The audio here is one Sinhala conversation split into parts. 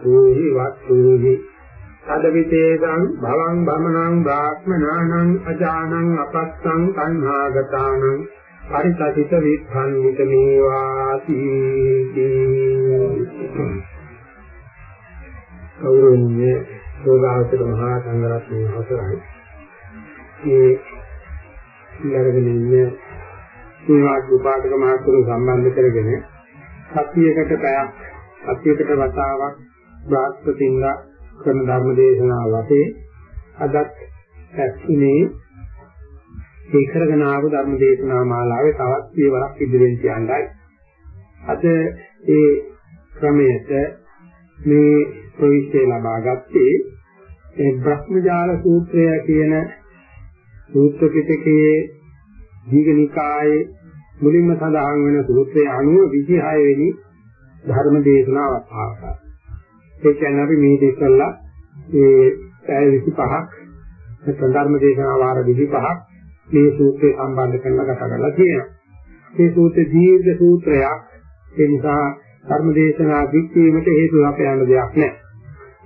පඤ්ඤාතෙන්ති තතුහි වත්තුහි. තදවිතේසං භවං භමනං බ්‍රාහ්මනානං අජානං අපස්සං කන්හාගතානං පරිතසිත විද්ධාන්විත මේවාති කෞරණ්‍ය යෝගාවචර මහා සංඝරත්නයේ අවසරයි. මේ ඉලරගෙන ඉන්නේ සීමාත් උපාදක මාත්‍රු සම්බන්ධ කරගෙන සතියකට පැයක් සතියකට වතාවක් බ්‍රාහ්මතිංග කරන ධර්ම දේශනාව වතේ අදත් ඇස්ුනේ ඒ කරගෙන ආව ධර්ම දේශනා මාලාවේ තවත් පියවරක් ඉදිරියෙන් කියන්නයි අද ඒ ක්‍රමයට මේ ප්‍රවිෂ්ඨය ලබා ගත්තේ ඒ බ්‍රහ්මජාල සූත්‍රය කියන සූත්‍ර පිටකයේ දීඝනිකායේ මුලින්ම සඳහන් වෙන සූත්‍රයේ 96 වෙනි ධර්ම දේශනාව අවස්ථාවයි. ඒ කියන්නේ අපි මේ දෙකලා ඒ පැය 25ක් නැත්නම් ධර්ම දේශනා වාර 25ක් මේ සූත්‍රය සම්බන්ධ කරලා කතා කරලා තියෙනවා. මේ සූත්‍රය දීර්ඝ සූත්‍රයක්. ඒ නිසා ධර්ම දේශනා දික්වීමට හේතු අපයන දෙයක් නැහැ.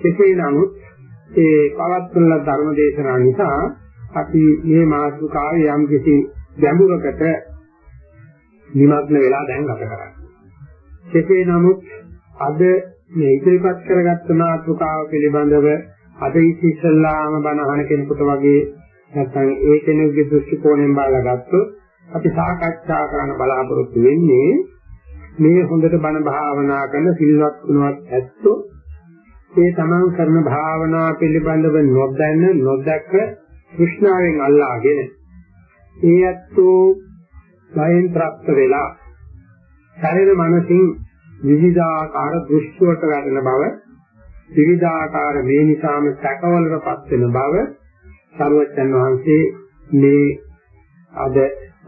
කෙසේ නමුත් ඒ පවත්වන ධර්ම දේශනා නිසා අපි මේ මාතෘකාවේ යම් කිසි ගැඹුරකට නිමග්න වෙලා දැන් ගත කරන්නේ. කෙසේ නමුත් අද මේ ඉදිරිපත් කරගත්ත මාතෘකාව පිළිබඳව අද ඉතිසල්ලාම බණ අහන කෙනෙකුට වගේ නැත්නම් ඒ කෙනෙකුගේ දෘෂ්ටි කෝණයෙන් බලලා ගත්තොත් අපි සාකච්ඡා කරන්න බලාපොරොත්තු වෙන්නේ මේ හොඳට බණ භාවනා කරන සිල්වත් වුණවත් ඇත්තෝ ඒ තමන් කරන භාවනා පිළිබඳව නොදැන නොදැක කෘෂ්ණාවෙන් අල්ලාගෙන ඒ ඇත්තෝ බයෙන් ප්‍රප්ත වෙලා ශරීර මනසින් විවිධාකාර දෘශ්‍යවලට වැටෙන බව විවිධාකාර මේ නිසාම සැකවලටපත් වෙන බව සරුවචන් වහන්සේ මේ අද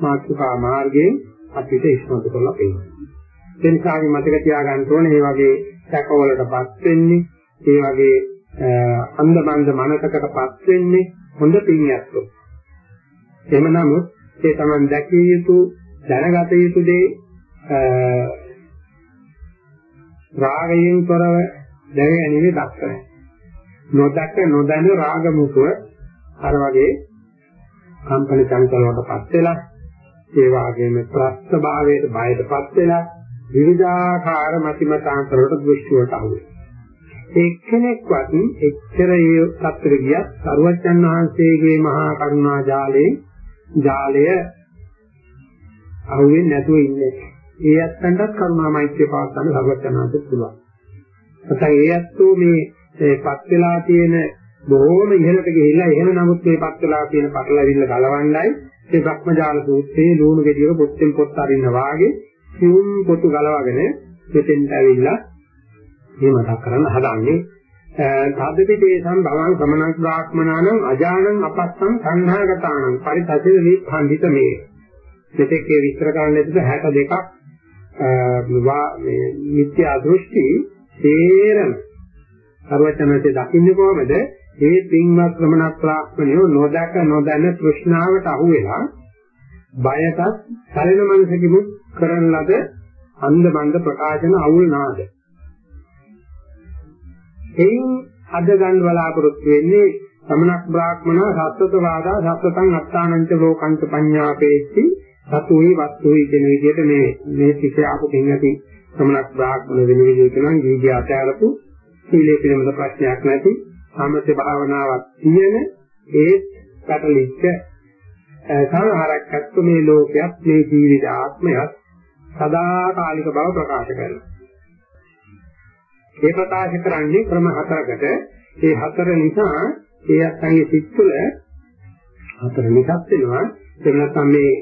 මාතෘකා මාර්ගයෙන් අපිට ඉස්මතු කරලා පෙන්නනවා. ඒ නිසා අපි මතක තියාගන්න ඕනේ මේ වගේ සැකවලටපත් වෙන්නේ, ඒ වගේ අන්දමන්ද මනසකටපත් වෙන්නේ හොඳ පිළියත්තු. එහෙම නමුත් ඒ Taman දැකිය යුතු දැනගත යුතු දේ රාගයෙන් තොරව දැනගැනීමේ දක්ෂණය. නොදක නොදැන රාග මුතුව අර වගේ කම්පන චංචල වලටපත් වෙලා ඒ වගේම ප්‍රස්ත භාවයට බයටපත් වෙලා විවිධාකාර මතිමතාන්තර වලට දෘෂ්ටි වලට අහු වෙනවා. එක්කෙනෙක්වත් එච්චර ඒ සත්‍යෙ ගියත් සරුවච්චන් වහන්සේගේ මහා කරුණා ජාලයේ ජාලය අහුවෙන්නේ නැතුව ඉන්නේ. ඒ ඇත්තන්ටත් කරුණා මෛත්‍රිය පවත්වන්න සරුවච්චන් වහන්සේට පුළුවන්. නැත්නම් ඒ ඇත්තෝ මේ පත් වෙලා තියෙන බොහෝම ඉහළට ගිහිල්ලා එහෙම නමුත් මේ පත් වෙලා තියෙන පටලැවිල්ල ගලවන්නයි. මේ භක්මජාල සූත්‍රයේ ලූණු ගෙඩියක පොත්තෙන් පොත් අරින්න වාගේ සිවුම් පොතු ගලවගෙන මෙතෙන්ට ඇවිල්ලා මේ මතක් කරන්න හදන්නේ. තද්දපිතේ සම්භවං සමනක් බ්‍රාහ්මනානම් අජානං අපස්සං සංඝාගතානං. පරිතසිත විපන්දිත මේ. මෙතෙක්ේ විස්තර කරන්න ලැබෙන 62ක් මේ මිත්‍යා දෘෂ්ටි තේරම සර්වචනසේ දකින්නේ කොහොමද? ඒ පින්වත් ශ්‍රමණ ප්‍රාඥයෝ නොදක නොදැන තෘෂ්ණාවට අහු වෙලා බයටත් සැලෙන මනසකිමුත් කරන ලද අන්ධ බන්ධ ප්‍රකාශන අවුල් නාද. එයින් අද ගන්න බලාපොරොත්තු වෙන්නේ සමනක් බ්‍රාහ්මණ සත්වත වාදා සත්වතං අත්තානංච ලෝකංච පඤ්ඤාපේති සතුයි වස්තුයි කියන විදිහට මේ මේ ටික ආපු පින්නකින් සමනක් බ්‍රාහ්මණ වෙන විදිහට නම් දීගය අතහැරපු සීලේ පිළිබඳ ප්‍රශ්නයක් නැති සමථ භාවනාවක් තියෙන ඒ පැටලිච්ච සංහාරයක් ඇත්ත මේ ලෝකයක් මේ ජීවිත ආත්මයක් සදාකාලික බව ප්‍රකාශ කරනවා. ඒ ප්‍රකාශ කරන්නේ ක්‍රම හතරකට. ඒ හතර නිසා ඒ අත්ංගේ සිත් තුළ හතර නිසක් වෙනවා. එහෙම නැත්නම් මේ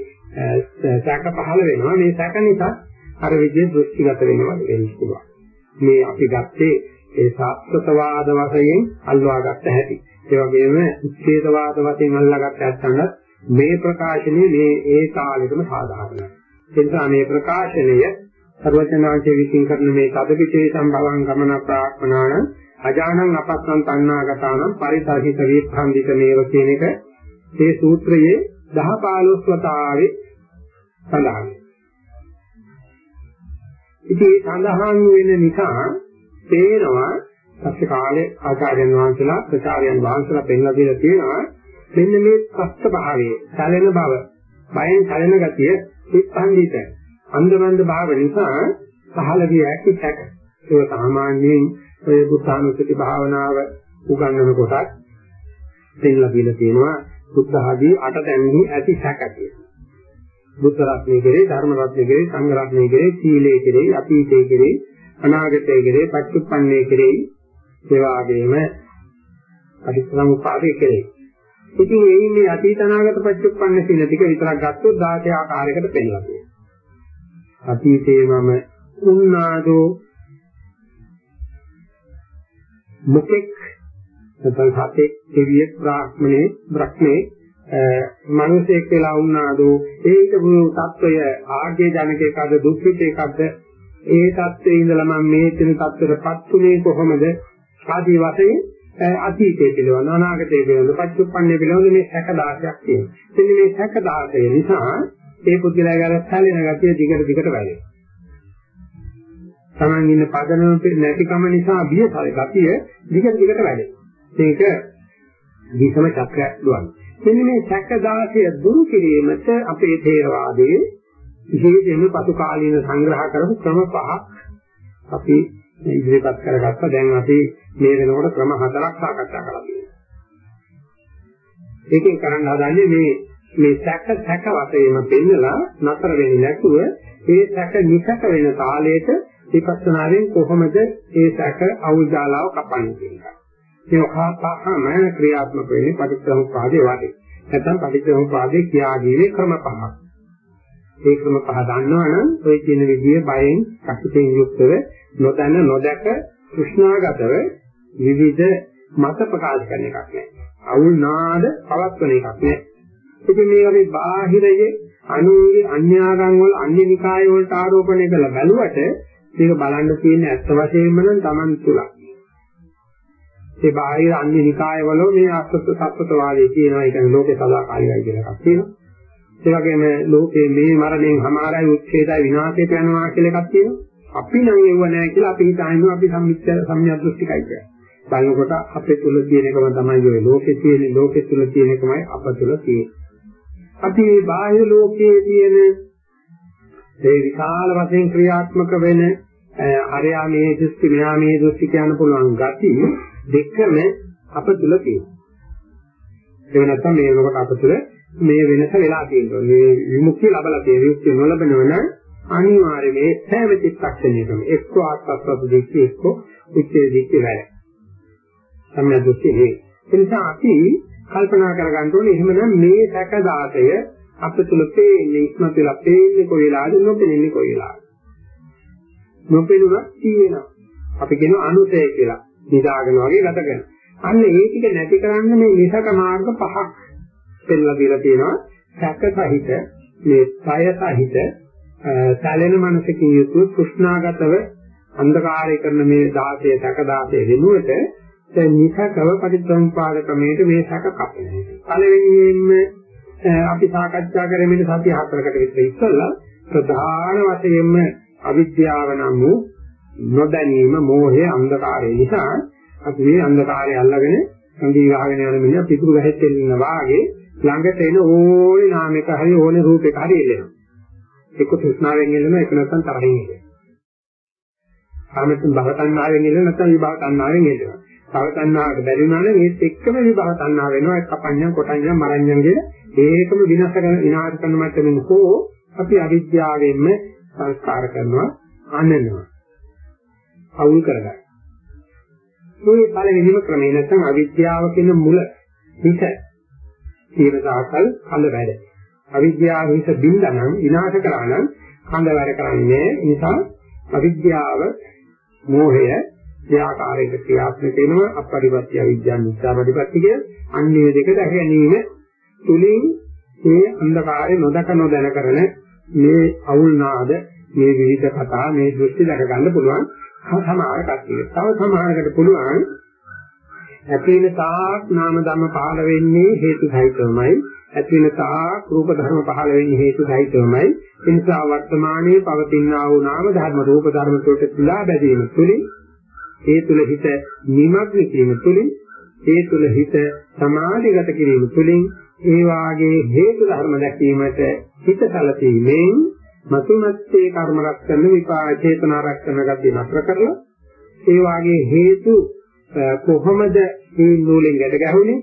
සැක පහළ වෙනවා. මේ සැක නිසා අර විදිහේ දෘෂ්ටිගත වෙනවා වෙන්න පුළුවන්. මේ අපි ගත්තේ ඒ සාස්ත්‍රවාද වශයෙන් අල්වාගත්ත හැටි. ඒ වගේම උච්ඡේදවාද වශයෙන් අල්ලාගත්ත ඇත්තන්ට මේ ප්‍රකාශනයේ මේ ඒ කාලෙකම සාධාරණයි. ඒ නිසා මේ ප්‍රකාශනය සර්වචනාංශයේ විසින් කරන මේ කදපිටේ සම්භවං ගමන ප්‍රාඥාන අජානං අපස්සං තණ්හාගතානම් පරිසහිත විභ්‍රාන්තික මේව කියන එක මේ සූත්‍රයේ 10 15 වතාවේ සඳහන්. ඉතින් සඳහන් වෙන නිසා පේනවා පස්සේ කාලේ ආචාර්යයන් වහන්සේලා ප්‍රචාරයන් වහන්සේලා පෙන්ලා දීලා තියෙනවා මෙන්න මේ සත්‍ය භාවයේ සැලෙන බව බයෙන් සැලෙන ගතිය විපන්දිත අන්දමන්ද භාව නිසා පහළ විය හැකි සැක ඒක සාමාන්‍යයෙන් ඔය බුද්ධානුස්සති භාවනාව උගන්වන කොටත් පෙන්ලා දීලා තියෙනවා බුද්ධ ආදී අට දැන්හි ඇති සැකතිය බුද්ධ රත්නයේ කෙරේ ධර්ම රත්නයේ කෙරේ සංඝ රත්නයේ කෙරේ සීලයේ කෙරේ අතීතයේ කෙරේ අනාගතයේ කෙරේ පච්චුප්පන්නේ කෙරේ ඒ වගේම පටිච්චසමුප්පාදයේ කෙරේ ඉතින් ඒ මේ අතීත අනාගත පච්චුප්පන්න සීල ටික විතරක් ගත්තොත් 16 ආකාරයකට පෙන්නලා තියෙනවා. අතීතේ මම උන්නාදෝ මුකෙක් නැත්නම් සතෙක් දෙවියෙක් බ්‍රාහ්මණේ බ්‍රහ්මේ මිනිසෙක් වෙලා වුණාද ඒක වූ తত্ত্বය ආර්ය ජනකයකද දුක්ඛිතයකද ඒ తত্ত্বයේ ඉඳලා මම මේ වෙන తত্ত্বයටපත් උනේ කොහොමද ආදී වශයෙන් අතීතයේ පිළිබඳ අනාගතයේ පිළිබඳ පච්චුප්පන්නේ පිළිබඳ මේ 60000ක් තියෙනවා. ඉතින් මේ 60000 නිසා ඒ පුද්ගලයා ගැන සැලෙන ගතිය දිගට දිගට වැඩෙනවා. Taman ඉන්න පදනම නැතිකම නිසා බියසල් ගතිය දිගට දිගට වැඩෙනවා. මේක විසම චක්‍රයක් දුවන්නේ. මෙන්න මේ සැක 16 දුරු කිරීමට අපේ තේරවාදයේ විශේෂයෙන්ම පසු කාලීන සංග්‍රහ කරපු ක්‍රම පහක් අපි ඉදිරිපත් කරගත්තා. දැන් අපි මේ වෙනකොට ක්‍රම හතරක් සාකච්ඡා කරලා තියෙනවා. ඒකෙන් කරන්න හදන්නේ මේ මේ සැක සැක වශයෙන්ම පෙන්නලා නතර වෙන්නේ නැතුව ඒ සැක නිසක වෙන කාලයට විපස්සනාවෙන් කොහොමද ඒ සැක අවුල්ජාලාව කපන්නේ කියන එක. ඒක පහම ක්‍රියාත්මක වෙන්නේ පටිච්චසමුප්පාදේ වාගේ. නැත්නම් පටිච්චසමුප්පාදේ කියාගීමේ ක්‍රම පහක්. ඒ ක්‍රම පහ දන්නවනම් ඔය කියන විදිහේ බයෙන් කසිතෙන් යුක්තව නොදැන නොදැක කෘෂ්ණාගතව විවිධ මත ප්‍රකාශ කරන එකක් නෑ. අවුල් නාද පවත්වන එකක් නෑ. ඉතින් මේ වගේ බාහිරයේ අනුන්ගේ අන්‍යාගම් වල අන්‍ය නිකාය වලට ආරෝපණය කළ බැලුවට මේක බලන්න තියෙන ඇත්ත වශයෙන්ම නම් Taman තුල. ඒ බාහිර අන්‍ය නිකාය වල මේ අසත්‍ය සත්‍යතවාදී කියනවා ඒක ලෝකේ සදාකාලිකයි කියලා එකක් තියෙනවා. ඒ වගේම ලෝකේ මේ මරණයෙන් හමාරයි උච්ඡේදයි විනාශයට යනවා කියලා එකක් තියෙනවා. අපි නම් ඒව නැහැ කියලා අපි හිතන්නේ අපි සම්මිච්ඡ සම්මියද්දෘෂ්ටිකයි කියලා. බලනකොට අපේ තුල තියෙන එකම තමයි ඔය ලෝකේ තියෙන ලෝකේ තුල තියෙන එකමයි අප තුල තියෙන්නේ. අපි මේ බාහිර ලෝකයේ තියෙන ඒ විශාල වශයෙන් ක්‍රියාත්මක වෙන හරයා මේ දෘෂ්ටි මෙහා මේ දෘෂ්ටි කියන්න පුළුවන් ගති දෙකම අප තුල තියෙනවා. ඒ නැත්තම් මේ වෙනකොට අප තුල මේ වෙනස වෙලා තියෙනවා. මේ විමුක්තිය ලබලා තියෙන විමුක්තිය නොලබනව නම් අනිවාර්යයෙන් මේ සෑම චිත්තක්ෂණයකම එක්ක ආත්මස්වද දෙකේ එක්ක උච්චේ දෙකේ වැඩ. සම්මිය දෘෂ්ටි නේ. ඒ නිසා අපි කල්පනා කරගන්න ඕනේ එහෙමනම් මේ සැක දාතය අප තුල පේන්නේ ඉස්මතු වෙලා පේන්නේ කොයි වෙලාවද නොපෙනෙන්නේ කොයි වෙලාවද. නොපෙනුනක් තියෙනවා. අපි කියනවා අනුසය කියලා. නිදාගෙන වගේ ගත කරන. අන්න ඒ ටික නැති කරන්න මේ විසක මාර්ග පහක් පෙන්ලා දීලා තියෙනවා. සැක සහිත මේ සය සහිත සැලෙන මනසකින් යුතුව කෘෂ්ණාගතව අන්ධකාරය කරන මේ 16 සැක 16 වෙනුවට දැන් නිසකව පටිච්චසමුපාද ක්‍රමයට මේ සැක කපනවා. පළවෙනියෙන්ම අපි සාකච්ඡා කරමින් සතිය හතරකට විතර ඉස්සෙල්ලා ප්‍රධාන වශයෙන්ම අවිද්‍යාව නම් වූ නොදැනීම, මෝහය, අන්ධකාරය නිසා අපි මේ අන්ධකාරය අල්ලගෙන සංගී ගහගෙන යන මිනිහ පිටුරු වැහෙච්චෙන්න වාගේ ළඟට එන ඕනේ නාමයක හරි ඕනේ රූපයක හරි එල්ලෙනවා. එක්ක තෘෂ්ණාවෙන් එල්ලෙනවා, ඒක නැත්නම් තරහින් එල්ලෙනවා. කාමයෙන් භව තණ්හාවෙන් එළ නැත්නම් විභව තණ්හාවෙන් එළනවා. භව තණ්හාවට බැරි වුණා නම් ඒත් එක්කම විභව තණ්හාව වෙනවා. එක්ක පඤ්ඤම් කොටඤ්ඤම් මරඤ්ඤම් කියන ඒකම විනාශ කරන විනාශ කරන මට්ටමින් හෝ අපි අවිද්‍යාවෙන්ම සංස්කාර කරනවා අනනවා. අවුල් කරගන්න. මේ පළවෙනිම ක්‍රමය නැත්නම් අවිද්‍යාව කියන මුල හිත තීරසාකල් කඳ වැඩ. අවිද්‍යාව හිත බින්දනම් විනාශ කරා නම් කඳ වැඩ කරන්නේ නිසා අවිද්‍යාව මෝහය ඒ ආකාරයකට ක්‍රියාත්මක වෙනවා අපරිපත්‍ය අවිද්‍යාව මිත්‍යාපරිපත්‍ය කිය අන්නේ දෙක දැක ගැනීම තුලින් මේ අන්ධකාරය නොදක නොදැන කරන මේ අවුල් නාද මේ විවිධ කතා මේ දෘෂ්ටි දැක ගන්න පුළුවන් සමහර කට්ටිය. තව සමහරකට පුළුවන් ඇති වෙන තාක් නාම ධර්ම පහළ වෙන්නේ හේතු සහිතවමයි. ඇති වෙන තාක් රූප ධර්ම පහළ වෙන්නේ හේතු සහිතවමයි. ඒ නිසා වර්තමානයේ පවතිනා වූ නාම ධර්ම රූප ධර්ම තුළට පිළා බැදීම තුළින් ඒ තුල හිත නිමග්න කිරීම තුළින් ඒ තුල හිත සමාධිගත කිරීම තුළින් ඒ වාගේ හේතු ධර්ම දැකීමට හිත සැලසීමෙන් මතුමැත්තේ කර්ම රැක්කන විපාක චේතනා රැක්කන ගතිය නතර කරලා ඒ වාගේ හේතු කොහොමද මේ නූලෙන් ගැට ගැහුනේ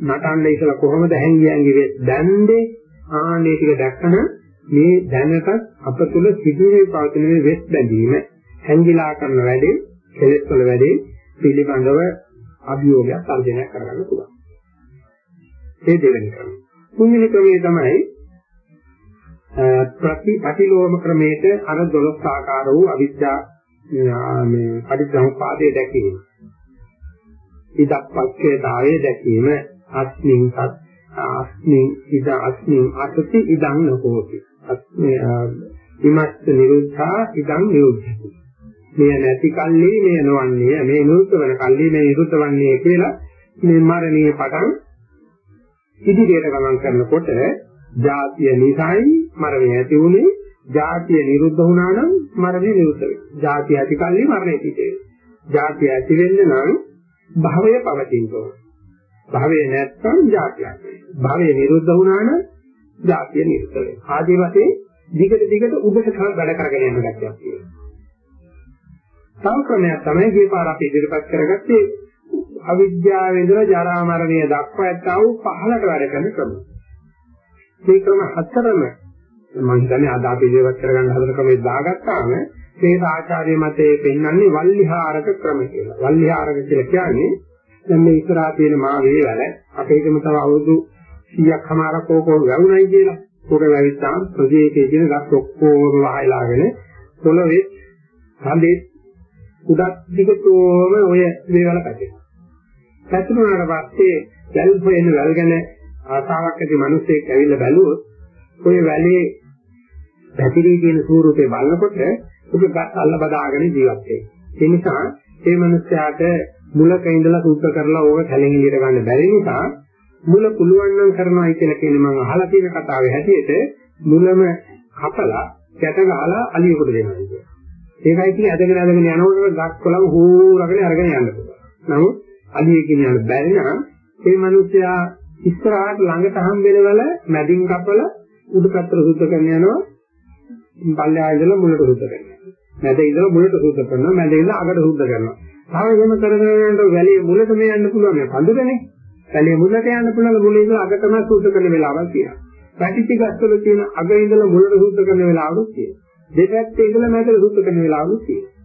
නටන්න ඉතලා කොහොමද හැංගියන්ගේ වෙස් දැන්නේ ආනේ ටික දැක්කම මේ දැනට අප තුල සිදුවේ පවතින මේ වෙස් බැඳීම හැංගිලා කරන වැඩේ කෙලෙස් වල වැඩේ පිළිබඳව අභියෝගයක් තර්ජනයක් කරගන්න පුළුවන්. ඒ දෙවෙනි ක්‍රමය. තුන්වෙනි ක්‍රමය තමයි ප්‍රති ප්‍රතිලෝම ක්‍රමයට අර 12 ආකාර වූ අවිද්‍යා මේ පටිච්චසමුපාදයේ දැකීම. ඉදප්පක්ඛේ ධායේ දැකීම අස්මින් සත් අස්මින් ඉද අස්මින් අසති ඉදං නකෝති. අස්මේ විමස්ස නිරුද්ධා ඉදං නිරුද්ධති. මේ නැති කල්ලි මේ නොවන්නේ මේ නිරුද්ධ වෙන කල්ලි මේ නිරුද්ධ වන්නේ කියලා මේ මරණීය පටන් ඉදිරියට ගමන් කරනකොට ජාතිය නිසයි මරණය ඇති වුණේ ජාතිය නිරුද්ධ වුණා නම් මරණය නිරුද්ධ වෙනවා. ජාතිය ඇති කල්ලි මරණය පිටේ. ජාතිය ඇති වෙන්න නම් භවය පවතින්න ඕන. භවය නැත්නම් ජාතියක් භවය නිරුද්ධ වුණා නම් ජාතිය නිරුද්ධ වෙනවා. ආදී වශයෙන් දිගට දිගට උදට වැඩ කරගෙන යන ගැටියක් තියෙනවා. සංක්‍රමයක් තමයි මේ පාර අපි ඉදිරිපත් කරගත්තේ අවිද්‍යාව ඉඳලා ජරා මරණය දක්වා ඇත්තා වූ පහළට වැඩ කරන ක්‍රම. මේ ක්‍රම හතරම මම හිතන්නේ අද අපි ඉදිරිපත් කරගන්න හදන ක්‍රමේ දාගත්තාම මේ ආචාර්ය මතයේ පෙන්වන්නේ වල්ලිහාරක ක්‍රම කියලා. වල්ලිහාරක කියලා කියන්නේ දැන් මේ ඉස්සරහා තියෙන මා වේවැල අපේකම තව අවුරුදු 100ක් හමාරක් ඕකෝ වැවුණයි කියලා. පොර වැවිච්චාම ප්‍රදේශයේ තියෙන ගස් ඔක්කොම වහලාගෙන පොළවේ හඳේ උඩත් දිගටම ඔය වේවැල පැටෙනවා. පැතුනාට පස්සේ වැල් හොයන වැල් ගැන ආසාවක් ඇති මිනිස්සෙක් ඇවිල්ලා බැලුවොත් ඔය වැලේ පැතිරී තියෙන ස්වරූපේ බලනකොට ඔබ ගස් අල්ල බදාගෙන ජීවත් වෙයි. ඒ නිසා ඒ මිනිස්යාට මුලක ඉඳලා සුද්ධ කරලා ඕක කැලෙන් එළියට ගන්න බැරි නිසා මුල පුළුවන් නම් කරනවායි කියලා කියන්නේ මම අහලා තියෙන කතාවේ හැටියට මුලම කපලා ගැට ගහලා අලියෙකුට දෙනවා කියන්නේ. ඒකයි කියන්නේ ඇදගෙන ඇදගෙන යනකොට ගස් කොළම හූරගෙන අරගෙන යන්න පුළුවන්. නමුත් අලියෙකින් යන්න බැරි නම් ඒ මිනිස්යා ඉස්සරහට ළඟට හම්බෙනවල මැදින් කපලා උඩ පැත්තට සුද්ධ කරන යනවා පල්ලෙහා ඉඳලා මුලට සුද්ධ කරනවා. මැද ඉඳලා මුලට සුද්ධ කරනවා. මැද ඉඳලා අගට සුද්ධ කරනවා. තව එහෙම කරගෙන යනකොට වැලිය මුලට මේ යන්න පුළුවන් මේ පඳුරනේ. වැලිය මුලට යන්න පුළුවන් මුලින් ඉඳලා අගටම සුද්ධ කරන වෙලාවක් තියෙනවා. පැටිච්ච ගස්වල තියෙන අග ඉඳලා මුලට සුද්ධ කරන වෙලාවකුත් තියෙනවා. දෙපැත්තේ ඉඳලා මැදට සුද්ධ කරන වෙලාවකුත් තියෙනවා.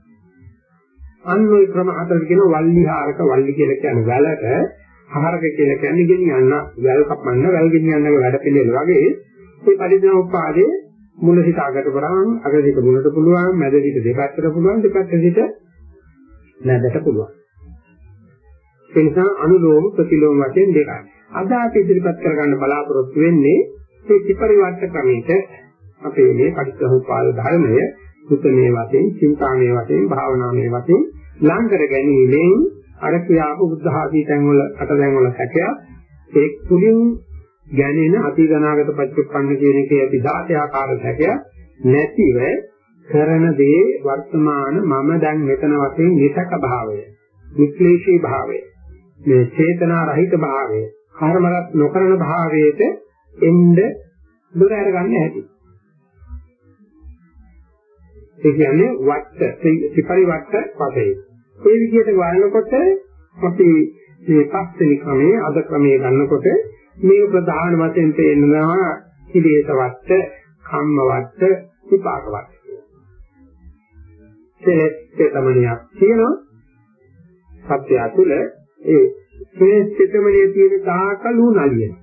අන්න ওই ක්‍රම හතරට කියන වල්ලිහාරක වල්ලි කියලා කියන්නේ වැලට හාරක කියලා කියන්නේ ගෙනියන්න වැල් කපන්න වැල් ගෙනියන්න වැඩ පිළිවෙල වගේ මේ පරිඥාඋපාදේ මුල සිට අගට කරාම අග සිට මුලට පුළුවන් මැද සිට දෙපැත්තට පුළුවන් දෙපැත්ත සිට මැදට පුළුවන්. ඒ නිසා අනුලෝම ප්‍රතිලෝම වශයෙන් දෙකයි. අද අපි ඉදිරිපත් කරගන්න බලාපොරොත්තු වෙන්නේ මේ ත්‍රිපරිවර්ත ක්‍රමයට අපේ මේ පරිච්ඡේදෝපාද ධර්මය සුතමේ වශයෙන් චින්තාමේ වශයෙන් භාවනාමේ වශයෙන් ලං කර ගැනීමෙන් අර කියාපු බුද්ධ ආදී තැන් වල අටදැන් වල හැකිය ඒ තුලින් ගැනෙන අතිගනාගත පච්චුප්පන්න කියන එකේ ඇති 16 ආකාර හැකය නැතිව කරන දේ වර්තමාන මම දැන් මෙතන වශයෙන් නිසක භාවය වික්ලේශී භාවය මේ චේතනා රහිත භාවය කර්මරත් නොකරන භාවයට එන්න දුර අරගන්න හැටි ඒ කියන්නේ වට ත්‍රිපරිවට්ට පදේ. ඒ විදිහට වඩනකොට අපි මේ පස්වෙනි ක්‍රමයේ අද ක්‍රමයේ ගන්නකොට මේ ප්‍රධාන වශයෙන් තේරෙනවා කිලේශ වට, කම්ම වට, විපාක වට. කෙලෙස් චේතමනියක් තියෙනවා සත්‍ය අතුල ඒ කෙලෙස් චේතමනිය තියෙන තාකලු නලියන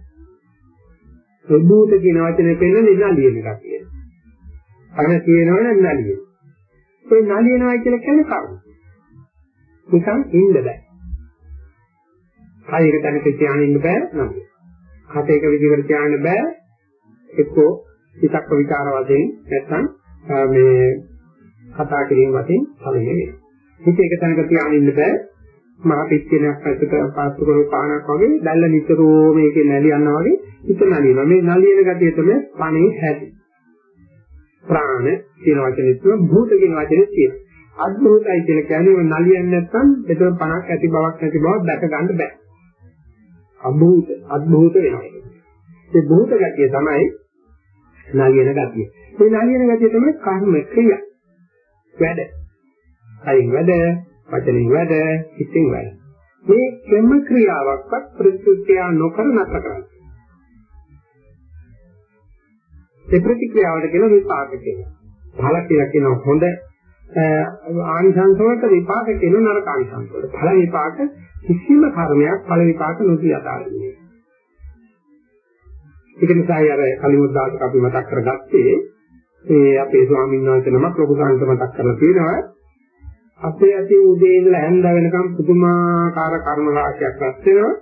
සබූත කියන වචනේ පෙන්නන්නේ නලියන එකක් කියන. අර කියනවනේ නලියන. ඒ නලියනවා කියලා කියන්නේ කරුණ. නිකන් ඉන්න බෑ. කයක තැනක තියාගෙන ඉන්න බෑ නේද? කටේක විදිහකට තියාගෙන බෑ. එක්කෝ හිතක් විචාර වශයෙන් නැත්නම් මේ කතා කිරීම වශයෙන් ඵලෙ වෙනවා. හිත එක තැනක තියාගෙන ඉන්න බෑ. මහ පිටිනක් පැත්තට පාස්තු කරපු පානක් වගේ දැල්ල නිතරම මේකේ නැලියනවා වගේ හිත නැලිනවා. මේ නැලියන ගතිය තමයි පණේ හැටි. ප්‍රාණ කියන වචනේ තුන භූත කියන වචනේ තියෙනවා. අද්භූතයි කියලා කියන්නේ නලියන්නේ නැත්නම් එතන පණක් ඇති බවක් නැති බවක් දැක ගන්න බෑ. අභූත අද්භූත වෙනවා. ඒ භූත ගතිය තමයි නලියන ගතිය. මේ නලියන ගතිය තමයි කර්ම ක්‍රියා. වැඩ. කයින් වැඩ, වචනින් වැඩ, හිතින් වැඩ. මේ කෙම ක්‍රියාවක්වත් ප්‍රතික්‍රියා නොකර නතර කරන්න. ඒ ප්‍රතික්‍රියාවට කියන විපාක කියනවා. ඵල කියලා කියන හොඳ ආනිසංස වලට විපාක කියන නරක ආනිසංස වලට. ඵල විපාක කිසිම කර්මයක් ඵල විපාක නොදී අතාරින්නේ. ඒක නිසා අර කලිමුත් දායක අපි මතක් කරගත්තේ ඒ අපේ ස්වාමීන් වහන්සේ නමක් ලොකු සංඝ මතක් කරලා තියෙනවා අපේ ඇති උදේ ඉඳලා හැන්ද වෙනකම් පුදුමාකාර කර්ම රාශියක් රැස් වෙනවා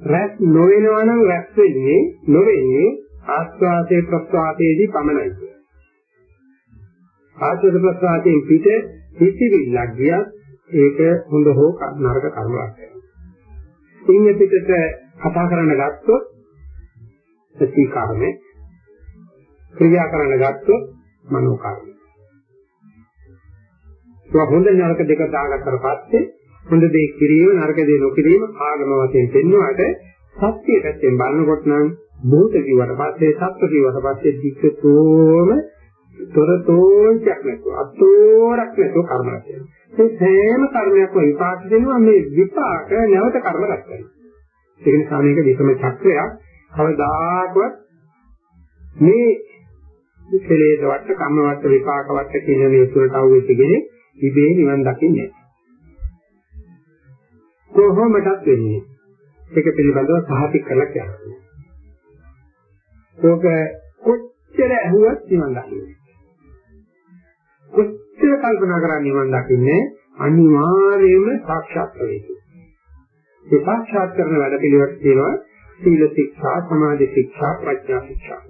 රැස් නොවෙනවා නම් රැස් වෙන්නේ නොවෙන්නේ ආස්වාදයේ ප්‍රස්වාදයේදී පමණයි ආස්වාද ප්‍රස්වාදයෙන් පිට හිතවිල්ලක් ගියත් ඒක හොඳ හෝ නරක කර්ම රාශියක් ඉන්න පිටට කතා කරන්න ගත්තොත් සති කර්මේ ක්‍රියා කරන්න ගත්තොත් මනෝ කර්ම. ඒක හොඳ නරක දෙක දාගත්තට පස්සේ හොඳ දේ කිරීම නරක දේ නොකිරීම ආගම වශයෙන් පෙන්වුවාට සත්‍ය පැත්තෙන් බලනකොට නම් භූත කිව්වට පස්සේ සත්‍ය කිව්වට පස්සේ දික්කතෝම තොරතෝන්චක් නැතුව අතෝරක් නැතුව කර්ම රැස් වෙනවා. මේ සෑම කර්මයක්ම විපාක දෙනවා මේ විපාක නැවත කර්ම රැස් වෙනවා. ඒ නිසා මේක විසම චක්‍රයක් කවදාකවත් මේ කෙලෙස් වට කම්ම වට විපාක වට කියන මේ තුනට අවුෙච්ච කෙනෙක් ඉබේ නිවන් දකින්නේ කොහොමදත් වෙන්නේ ඒක පිළිබඳව සාහිත කරලා කියනවා. ඒක කොච්චර ඇහුවත් නිවන් දකින්නේ. කොච්චර කල්පනා කරා නිවන් දකින්නේ අනිවාර්යයෙන්ම සාක්ෂාත් වෙයි. ඒ සාක්ෂාත් කරන වැඩ පිළිවෙලක් තියෙනවා සීල ශික්ෂා, සමාධි ශික්ෂා, ප්‍රඥා ශික්ෂා.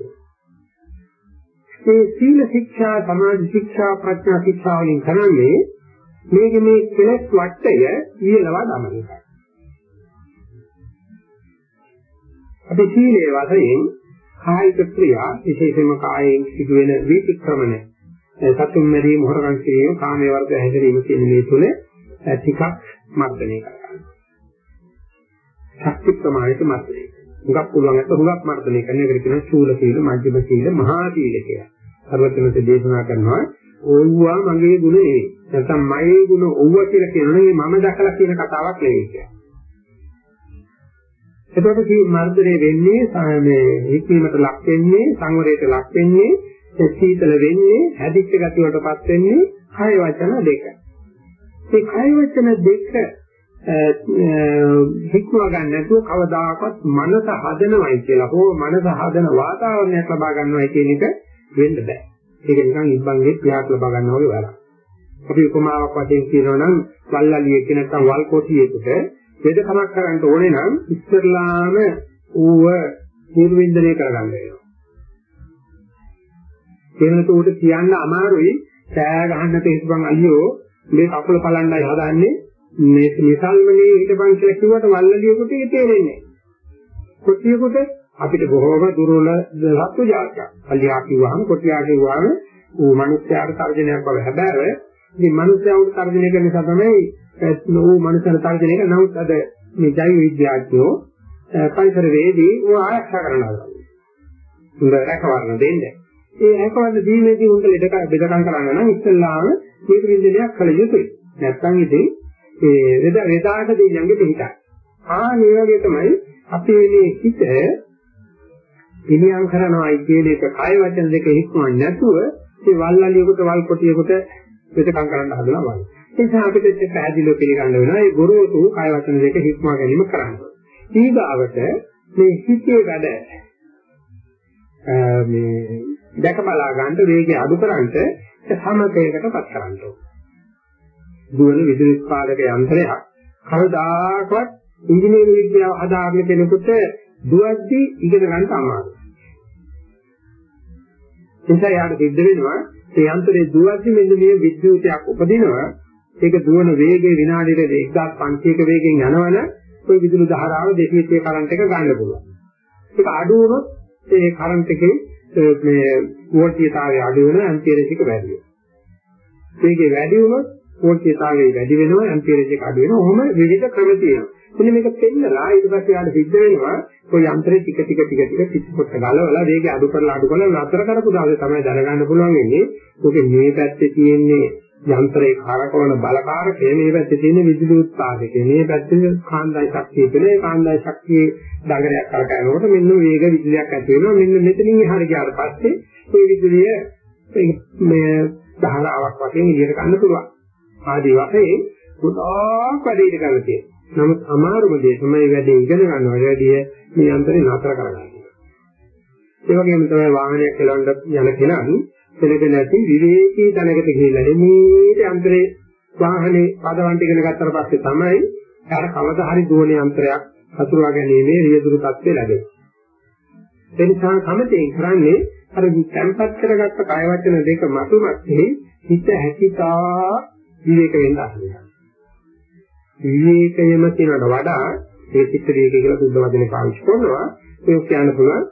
මේ සීල ශික්ෂා, සමාධි ශික්ෂා, ප්‍රඥා ශික්ෂා වලින් කරන්නේ මේක මේ කෙලස් වටය ඊළවා දමන එකයි. අපි සීලේ වශයෙන් කායික ක්‍රියා විශේෂයෙන්ම කායෙන් සිදුවෙන විතික්‍රමණය සතුන් මැරීම හොරකම් කිරීම කාමයේ වර්ග හැදීම කියන මේ තුන ටිකක් මර්ධනය කරගන්න. ශක්ති ප්‍රමාණයට මර්ධනය. හුඟක් පුළුවන් අත හුඟක් මර්ධනය කරන එකට කියනවා චූල සීල, මජ්ක්‍ධිම සීල, මහා සීල කියලා. සර්වඥන්ත දේශනා කරනවා ඕවා මගේ ගුණ නෙවෙයි. නැත්නම් මගේ ගුණ ඕවා කියලා කියන්නේ මම දැකලා කියන කතාවක් නෙවෙයි කියලා. එතකොට මේ මර්ධනය වෙන්නේ මේ හික්මීමට ලක් වෙන්නේ සංවරයට ලක් වෙන්නේ සීතල වෙන්නේ හැදිච්ච ගති වලටපත් වෙන්නේ කය වචන දෙක. මේ කය වචන දෙක හික්ම ගන්න නැතුව කවදාකවත් මනස හදනවයි කියලා හෝ මනස හදන වාතාවරණයක් ලබා ගන්නවයි කියන එක වෙන්න බෑ. ඒක නිකන් ඉබ්බන්ගේ ක්‍රියාවක් ලබා ගන්නවා වගේ වැඩක්. අපි උපමාවක් වශයෙන් කියනවා නම් වල්ලලියෙක් නැත්නම් වල් කොටියෙකුට වේදකමක් කරන්න ඕනේ නම් ඉස්සරලාම ඌව නිර්වින්දනය කරගන්න වෙනවා. ඒනට ඌට කියන්න අමාරුයි සෑ ගහන්න තේසුපන් අයියෝ මේ කකුල පලන්නයි හදන්නේ මේ මිසල්මනේ හිටපන් කියලා කිව්වට වල්ලලියෙකුට ඒක තේරෙන්නේ නැහැ. කොටියෙකුට අපිට බොහෝම දුර්වල සත්ව జాතියක්. අලියා කිව්වහම කොටියා කිව්වහම ඌ මිනිස්යාට තර්ජනයක් බව හැබැයි ඉතින් මිනිස්යාට තර්ජනය කරන නිසා තමයි ඌ මිනිස්යාට තර්ජනය කරන නමුත් අද මේ ජෛව විද්‍යාඥයෝ පරිසර වේදී ඌ ආරක්ෂා කරනවා. හොඳ රැකවරණ දෙන්නේ. ඒ ඇකවල දීමේදී උන්ට ලෙඩක බෙදකම් කරන්න නම් ඉස්සල්ලාම මේක විඳිනයක් කළ යුතුයි. නැත්තම් ඉතින් ඒ වේද වේදාට දෙයියන්ගේ පිටයි. ආ මේ වගේ තමයි අපේ මේ හිත පිළියම් කරනවායි කියන එක කය වචන දෙක හික්මන්නේ නැතුව ඒ වල්ලාලියෙකුට වල් කොටියෙකුට වෙදකම් කරන්න හදනවා වගේ. ඒ නිසා අපිට ඒක පැහැදිලිව පිළිගන්න වෙනවා. ඒ ගුරුතු කය වචන දෙක හික්මා ගැනීම කරන්න. ඊගාවට මේ හිතේ වැඩ මේ දැක බලා ගන්න වේගය අඩු කරන්ට සමතේකටපත් කරන්න ඕන. දුවන විදුලි උත්පාදක යන්ත්‍රයක් කවදාකවත් ඉංජිනේරු විද්‍යාව හදාගෙන කෙනෙකුට දුවද්දී ඉගෙන ගන්න අමාරුයි. නිසා යාට සිද්ධ වෙනවා ඒ යන්ත්‍රයේ දුවද්දී මෙන්න මේ විද්‍යුතයක් උපදිනවා ඒක දුවන වේගය විනාඩියට 1500ක වේගෙන් යනවනම් ওই විදුලි ධාරාව 200 කරන්ට් එක ගන්න පුළුවන්. ඒක අඩු වුණොත් ඒ කරන්ට් එකේ මේ වෝල්ටේජ්තාවය අඩු වෙන ඇම්පියරේජ් එක වැඩි වෙනවා. ඒකේ වැඩි වුණොත් වෝල්ටේජ්තාවය වැඩි වෙනවා ඇම්පියරේජ් එක අඩු වෙනවා. ඔහොම විවිධ ක්‍රම තියෙනවා. මෙන්න මේක පෙන්නලා ඊට පස්සේ යාට සිද්ධ වෙනවා ඔය යන්ත්‍රේ ටික ටික ටික ටික පිටපොත්ත ගලවලා වේගය අඩු කරලා අඩු කරලා නතර කරපු දාසේ තමයි දැනගන්න පුළුවන් වෙන්නේ. ඔකේ මේ පැත්තේ තියෙන්නේ යන්ත්‍රේ කාරකවන බලකාරකේ මේ පැත්තේ තියෙන විදුලි උත්පාදකේ. මේ පැත්තේ කාන්දයි ශක්තිය කියන කාන්දයි ශක්තියේ දඟරයක් කරකවනකොට මෙන්න වේග විදුලියක් ඇති වෙනවා. මෙන්න මෙතනින් එහාට ගියාට පස්සේ මේ විදුලිය මේ දහලාවක් වශයෙන් එළියට ගන්න පුළුවන්. ආදී වශයෙන් ගොඩාක් වැඩේ කරලා තියෙනවා. නමුත් අමාරුම දේ තමයි වැඩේ ඉගෙන ගන්නවට වැඩිය මේ යන්ත්‍රේ නතර කරගන්න. ඒ වගේම තමයි වාහනයක් එලවන්න යන කෙනා එලෙක නැති විවේකී තැනකට ගිහිල්ලා එමීට යන්ත්‍රේ වාහනේ පදවන්ට ඉගෙන ගත්තට පස්සේ තමයි අර කවදා හරි දුවන යන්ත්‍රයක් හසුරුවා ගැනීමේ රියදුරු තත්ත්වය ලැබෙන්නේ. ඒ නිසා කමතේ කරන්නේ අර තැම්පත් කරගත්ත කය වචන දෙක මතුමත් හිත හැකිතා විවේක වෙන්න අහනවා. විවේකයම කියනකට වඩා ඒ චිත්ත විවේකය කියලා බුද්ධ වචනේ පාවිච්චි කරනවා ඒක කියන්න පුළුවන්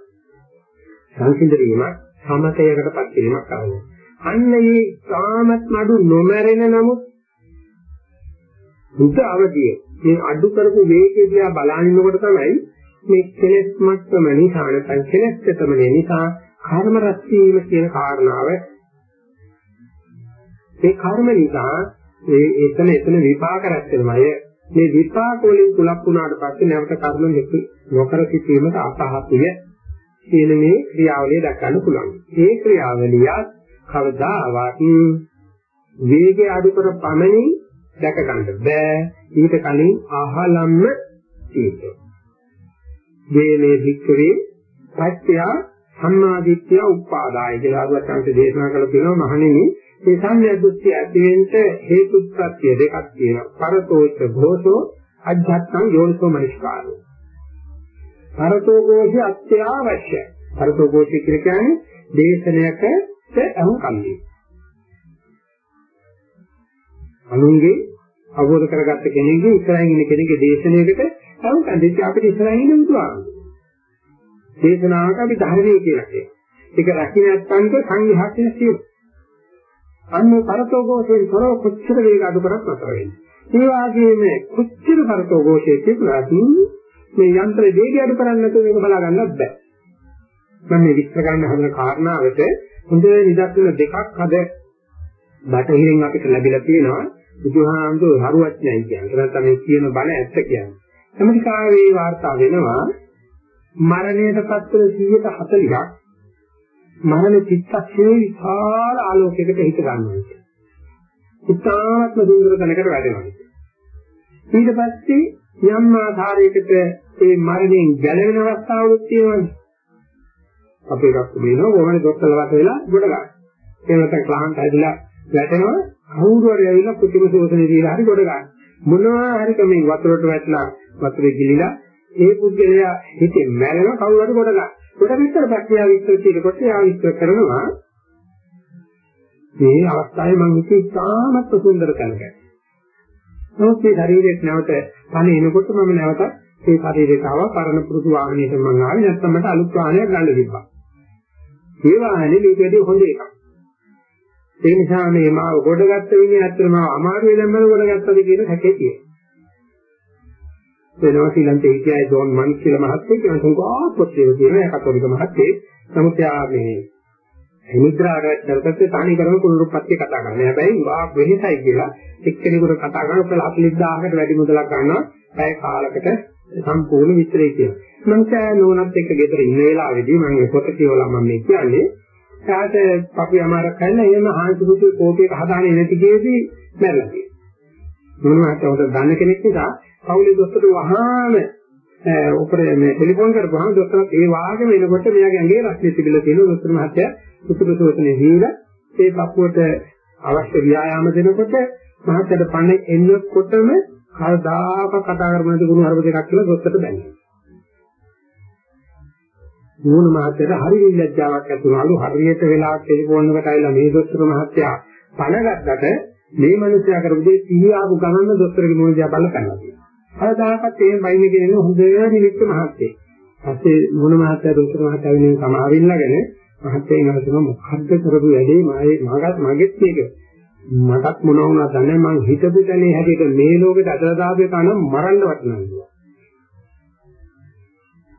සංසිඳ වීමක් සමතයකටපත් කිරීමක් කරනවා. අන්න මේ සාමත් නඩු නොමැරෙන නමුත් බුද්ධ අවදිය මේ අඩු කරපු වේගය දිහා බලනකොට තමයි මේ කෙලෙස් මට්ටම නිසා නැත්නම් කෙලෙස් තෙතමනේ නිසා කර්ම රැස් වීම කියන කාරණාව. ඒ කර්ම නිසා ඒ එතන එතන විපාක රැස් වෙනමය මේ විපාක වලින් කුලක් වුණාට පස්සේ නැවත කර්ම නොකර සිටීමට අපහසුය. කියන මේ ක්‍රියාවලිය දක්වන්න පුළුවන්. ඒ ක්‍රියාවලිය කවදාවත් වේගය අඩු කර පමණින් දැක ගන්න බෑ. ඊට කලින් අහලම්ම තියෙනවා. මේ වික්‍රේ පත්‍ය සම්මාදිට්ඨිය උපාදාය කියලා අරුවචන්ට දේශනා කළ තියෙනවා මහණෙනි මේ සංයද්දෘෂ්ටි ඇතිවෙන්න හේතුත්පත්තිය දෙකක් තියෙනවා. පරතෝච්ච භෝසෝ අධ්‍යාත්මං යෝනිසෝ මනස්කාරෝ. හරතෝ ഘോഷය අත්‍යවශ්‍යයි. හරතෝ ഘോഷය කියලා කියන්නේ දේශනයකට අනුව කන්නේ. අනුන්ගේ අවබෝධ කරගත්ත කෙනෙක්ගේ ඉස්සරහින් ඉන්න කෙනෙක්ගේ දේශනයකට අනුව කන්නේ. ඒක අපිට ඉස්සරහින් ඉන්න උදාහරණ. දේශනාවට අපි ධර්මයේ කියලා කියනවා. ඒක රැකී නැත්නම් සංඝහත්ය සියු. අන්නේ පරතෝ ഘോഷයෙන් තොරව කොච්චර වේග අඩු කරත් නැතර වෙන්නේ. ඒ වගේම කොච්චර පරතෝ ഘോഷයේ තිබුණාද මේ යන්ත්‍රය වේගය අඩු කරන්නේ නැතුව මේක බලා ගන්නත් බෑ. මම මේ විස්තර කරන්න හදන කාරණාවට හොඳ නිදර්ශන දෙකක් අද බටහිරින් අපිට ලැබිලා තියෙනවා. බුදුහාමුදුරු හරුවඥයි කියන්නේ. නැත්නම් මේ කියන බණ ඇත්ත කියන්නේ. ඇමරිකාවේ වාර්තා වෙනවා මරණයට පත්ව 140ක් මරණ චිත්තක්ෂණේ විශාල ආලෝකයකට හිත ගන්නවා. ඉතාමත්ම දුර තැනකට වැඩෙනවා. ඊට පස්සේ යම් ආධාරයකට ඒ මරණයෙන් ගැලවෙන අවස්ථාවලුත් තියෙනවා. අපේ රක්ත මේනෝ කොහොමද ડોක්ටර් ළඟට වෙලා ගොඩ ගන්න. ඒ නැත්නම් ක්ලාන්ත ඇදලා වැටෙනවා කවුරු හරි ඇවිල්ලා කුටිම සෝසනේ දීලා හරි ගොඩ ගන්න. මොනවා හරි කමෙන් වතුරට වැටලා වතුරේ ගිලිලා ඒ පුද්ගලයා හිතේ මැරෙනවා කවුරු හරි ගොඩ ගන්න. කොට විතර ප්‍රඥා විස්තර කියනකොට යා විස්තර කරනවා මේ අවස්ථාවේ මම හිතේ ඉතාමත් සුන්දර තැනක. නමුත් මේ ශරීරයක් නැවත පණ එනකොට මම නැවත මේ ශරීරයට ආවා පරණ පුරුදු වාහනයකට මම ආවේ නැත්නම් මට අලුත් වාහනයක් ගන්න තිබ්බා. ඒ වාහනේ මේක වැඩි හොඳ එකක්. ඒ නිසා මේ මාව ගොඩගත්ත විදිහ ඇත්තටම අමාරු වෙලම්ම ගොඩගත්තද කියන හැකේ තියෙනවා. වෙනවා ශ්‍රී ලංකේ හිටියයි ජෝන් මන්ස් කියලා මහත්තයෙක් කියන තුන්කෝ පොත් කියලා කියන කතෝලික මහත්තයෙක්. නමුත් යා මේ නිද්‍රාවට කරපස්සේ තනි කරම කුණුරුප්පත්ති කතා කරනවා. හැබැයි වාක් වෙහෙසයි කියලා එක්කෙනෙකුට කතා කරනකොට 40000කට වැඩි මුදලක් ගන්නවා. පැය කාලකට සම්පූර්ණ විස්තරය කියනවා. මම නෝනත් එක්ක ගෙදර ඉන්න වෙලාවේදී මම පොත කියවලා මම මේ කියන්නේ ඊට අපි අමාරක් කරලා එහෙම හාන්සිපුතු කෝපයක හදාන්නේ නැති කේදී මැරලා තියෙනවා. මොනවාට උඩ දන්න කෙනෙක් නිසා පවුලේ දොස්තර වහාම උපරේ මේ ටෙලිෆෝන් කරපුවාම දොස්තරත් ඒ වාගේ වෙනකොට මෙයාගේ ඇඟේ රස්නේ තිබිලා තියෙන දොස්තර මහත්තයා සුසුසුසුනේ දීලා ඒ පපුවට අවශ්‍ය ව්‍යායාම දෙනකොට මහත්තයාට පන්නේ එන්නකොටම කවදාක කතා කරමුද ගුණ හරප දෙකක් කියලා දොස්තරට බැන්නේ. නෝන මහත්තයාට හරි විලැජ්ජාවක් ඇති වුණාලු හරියට වෙලාවට ටෙලිෆෝන් එකට ආවිලා මේ දොස්තර මහත්තයා පණ ගත්තට මේ මිනිස්සයා කරපු දේ පිළිආපු ගමන්න දොස්තරගේ මොන දිහා බලලා කනවා කියනවා. කවදාකවත් එහෙම බයිනේ කියන්නේ හොඳ නිමිත්ත මහත්තයෙක්. පස්සේ මොන මහත්තයා දොස්තර මහත්තයා වෙනින් සමාවිල්ලාගෙන මහත්තයා ඉනවසම මොකද්ද කරපු වැඩේ මායේ මාගත් මගෙත් මේක මටත් මොන වුණාද නැහැ මං හිතපු තැනේ හැටියට මේ ලෝකෙට අතලා දාපේ කන මරන්න වටනවා.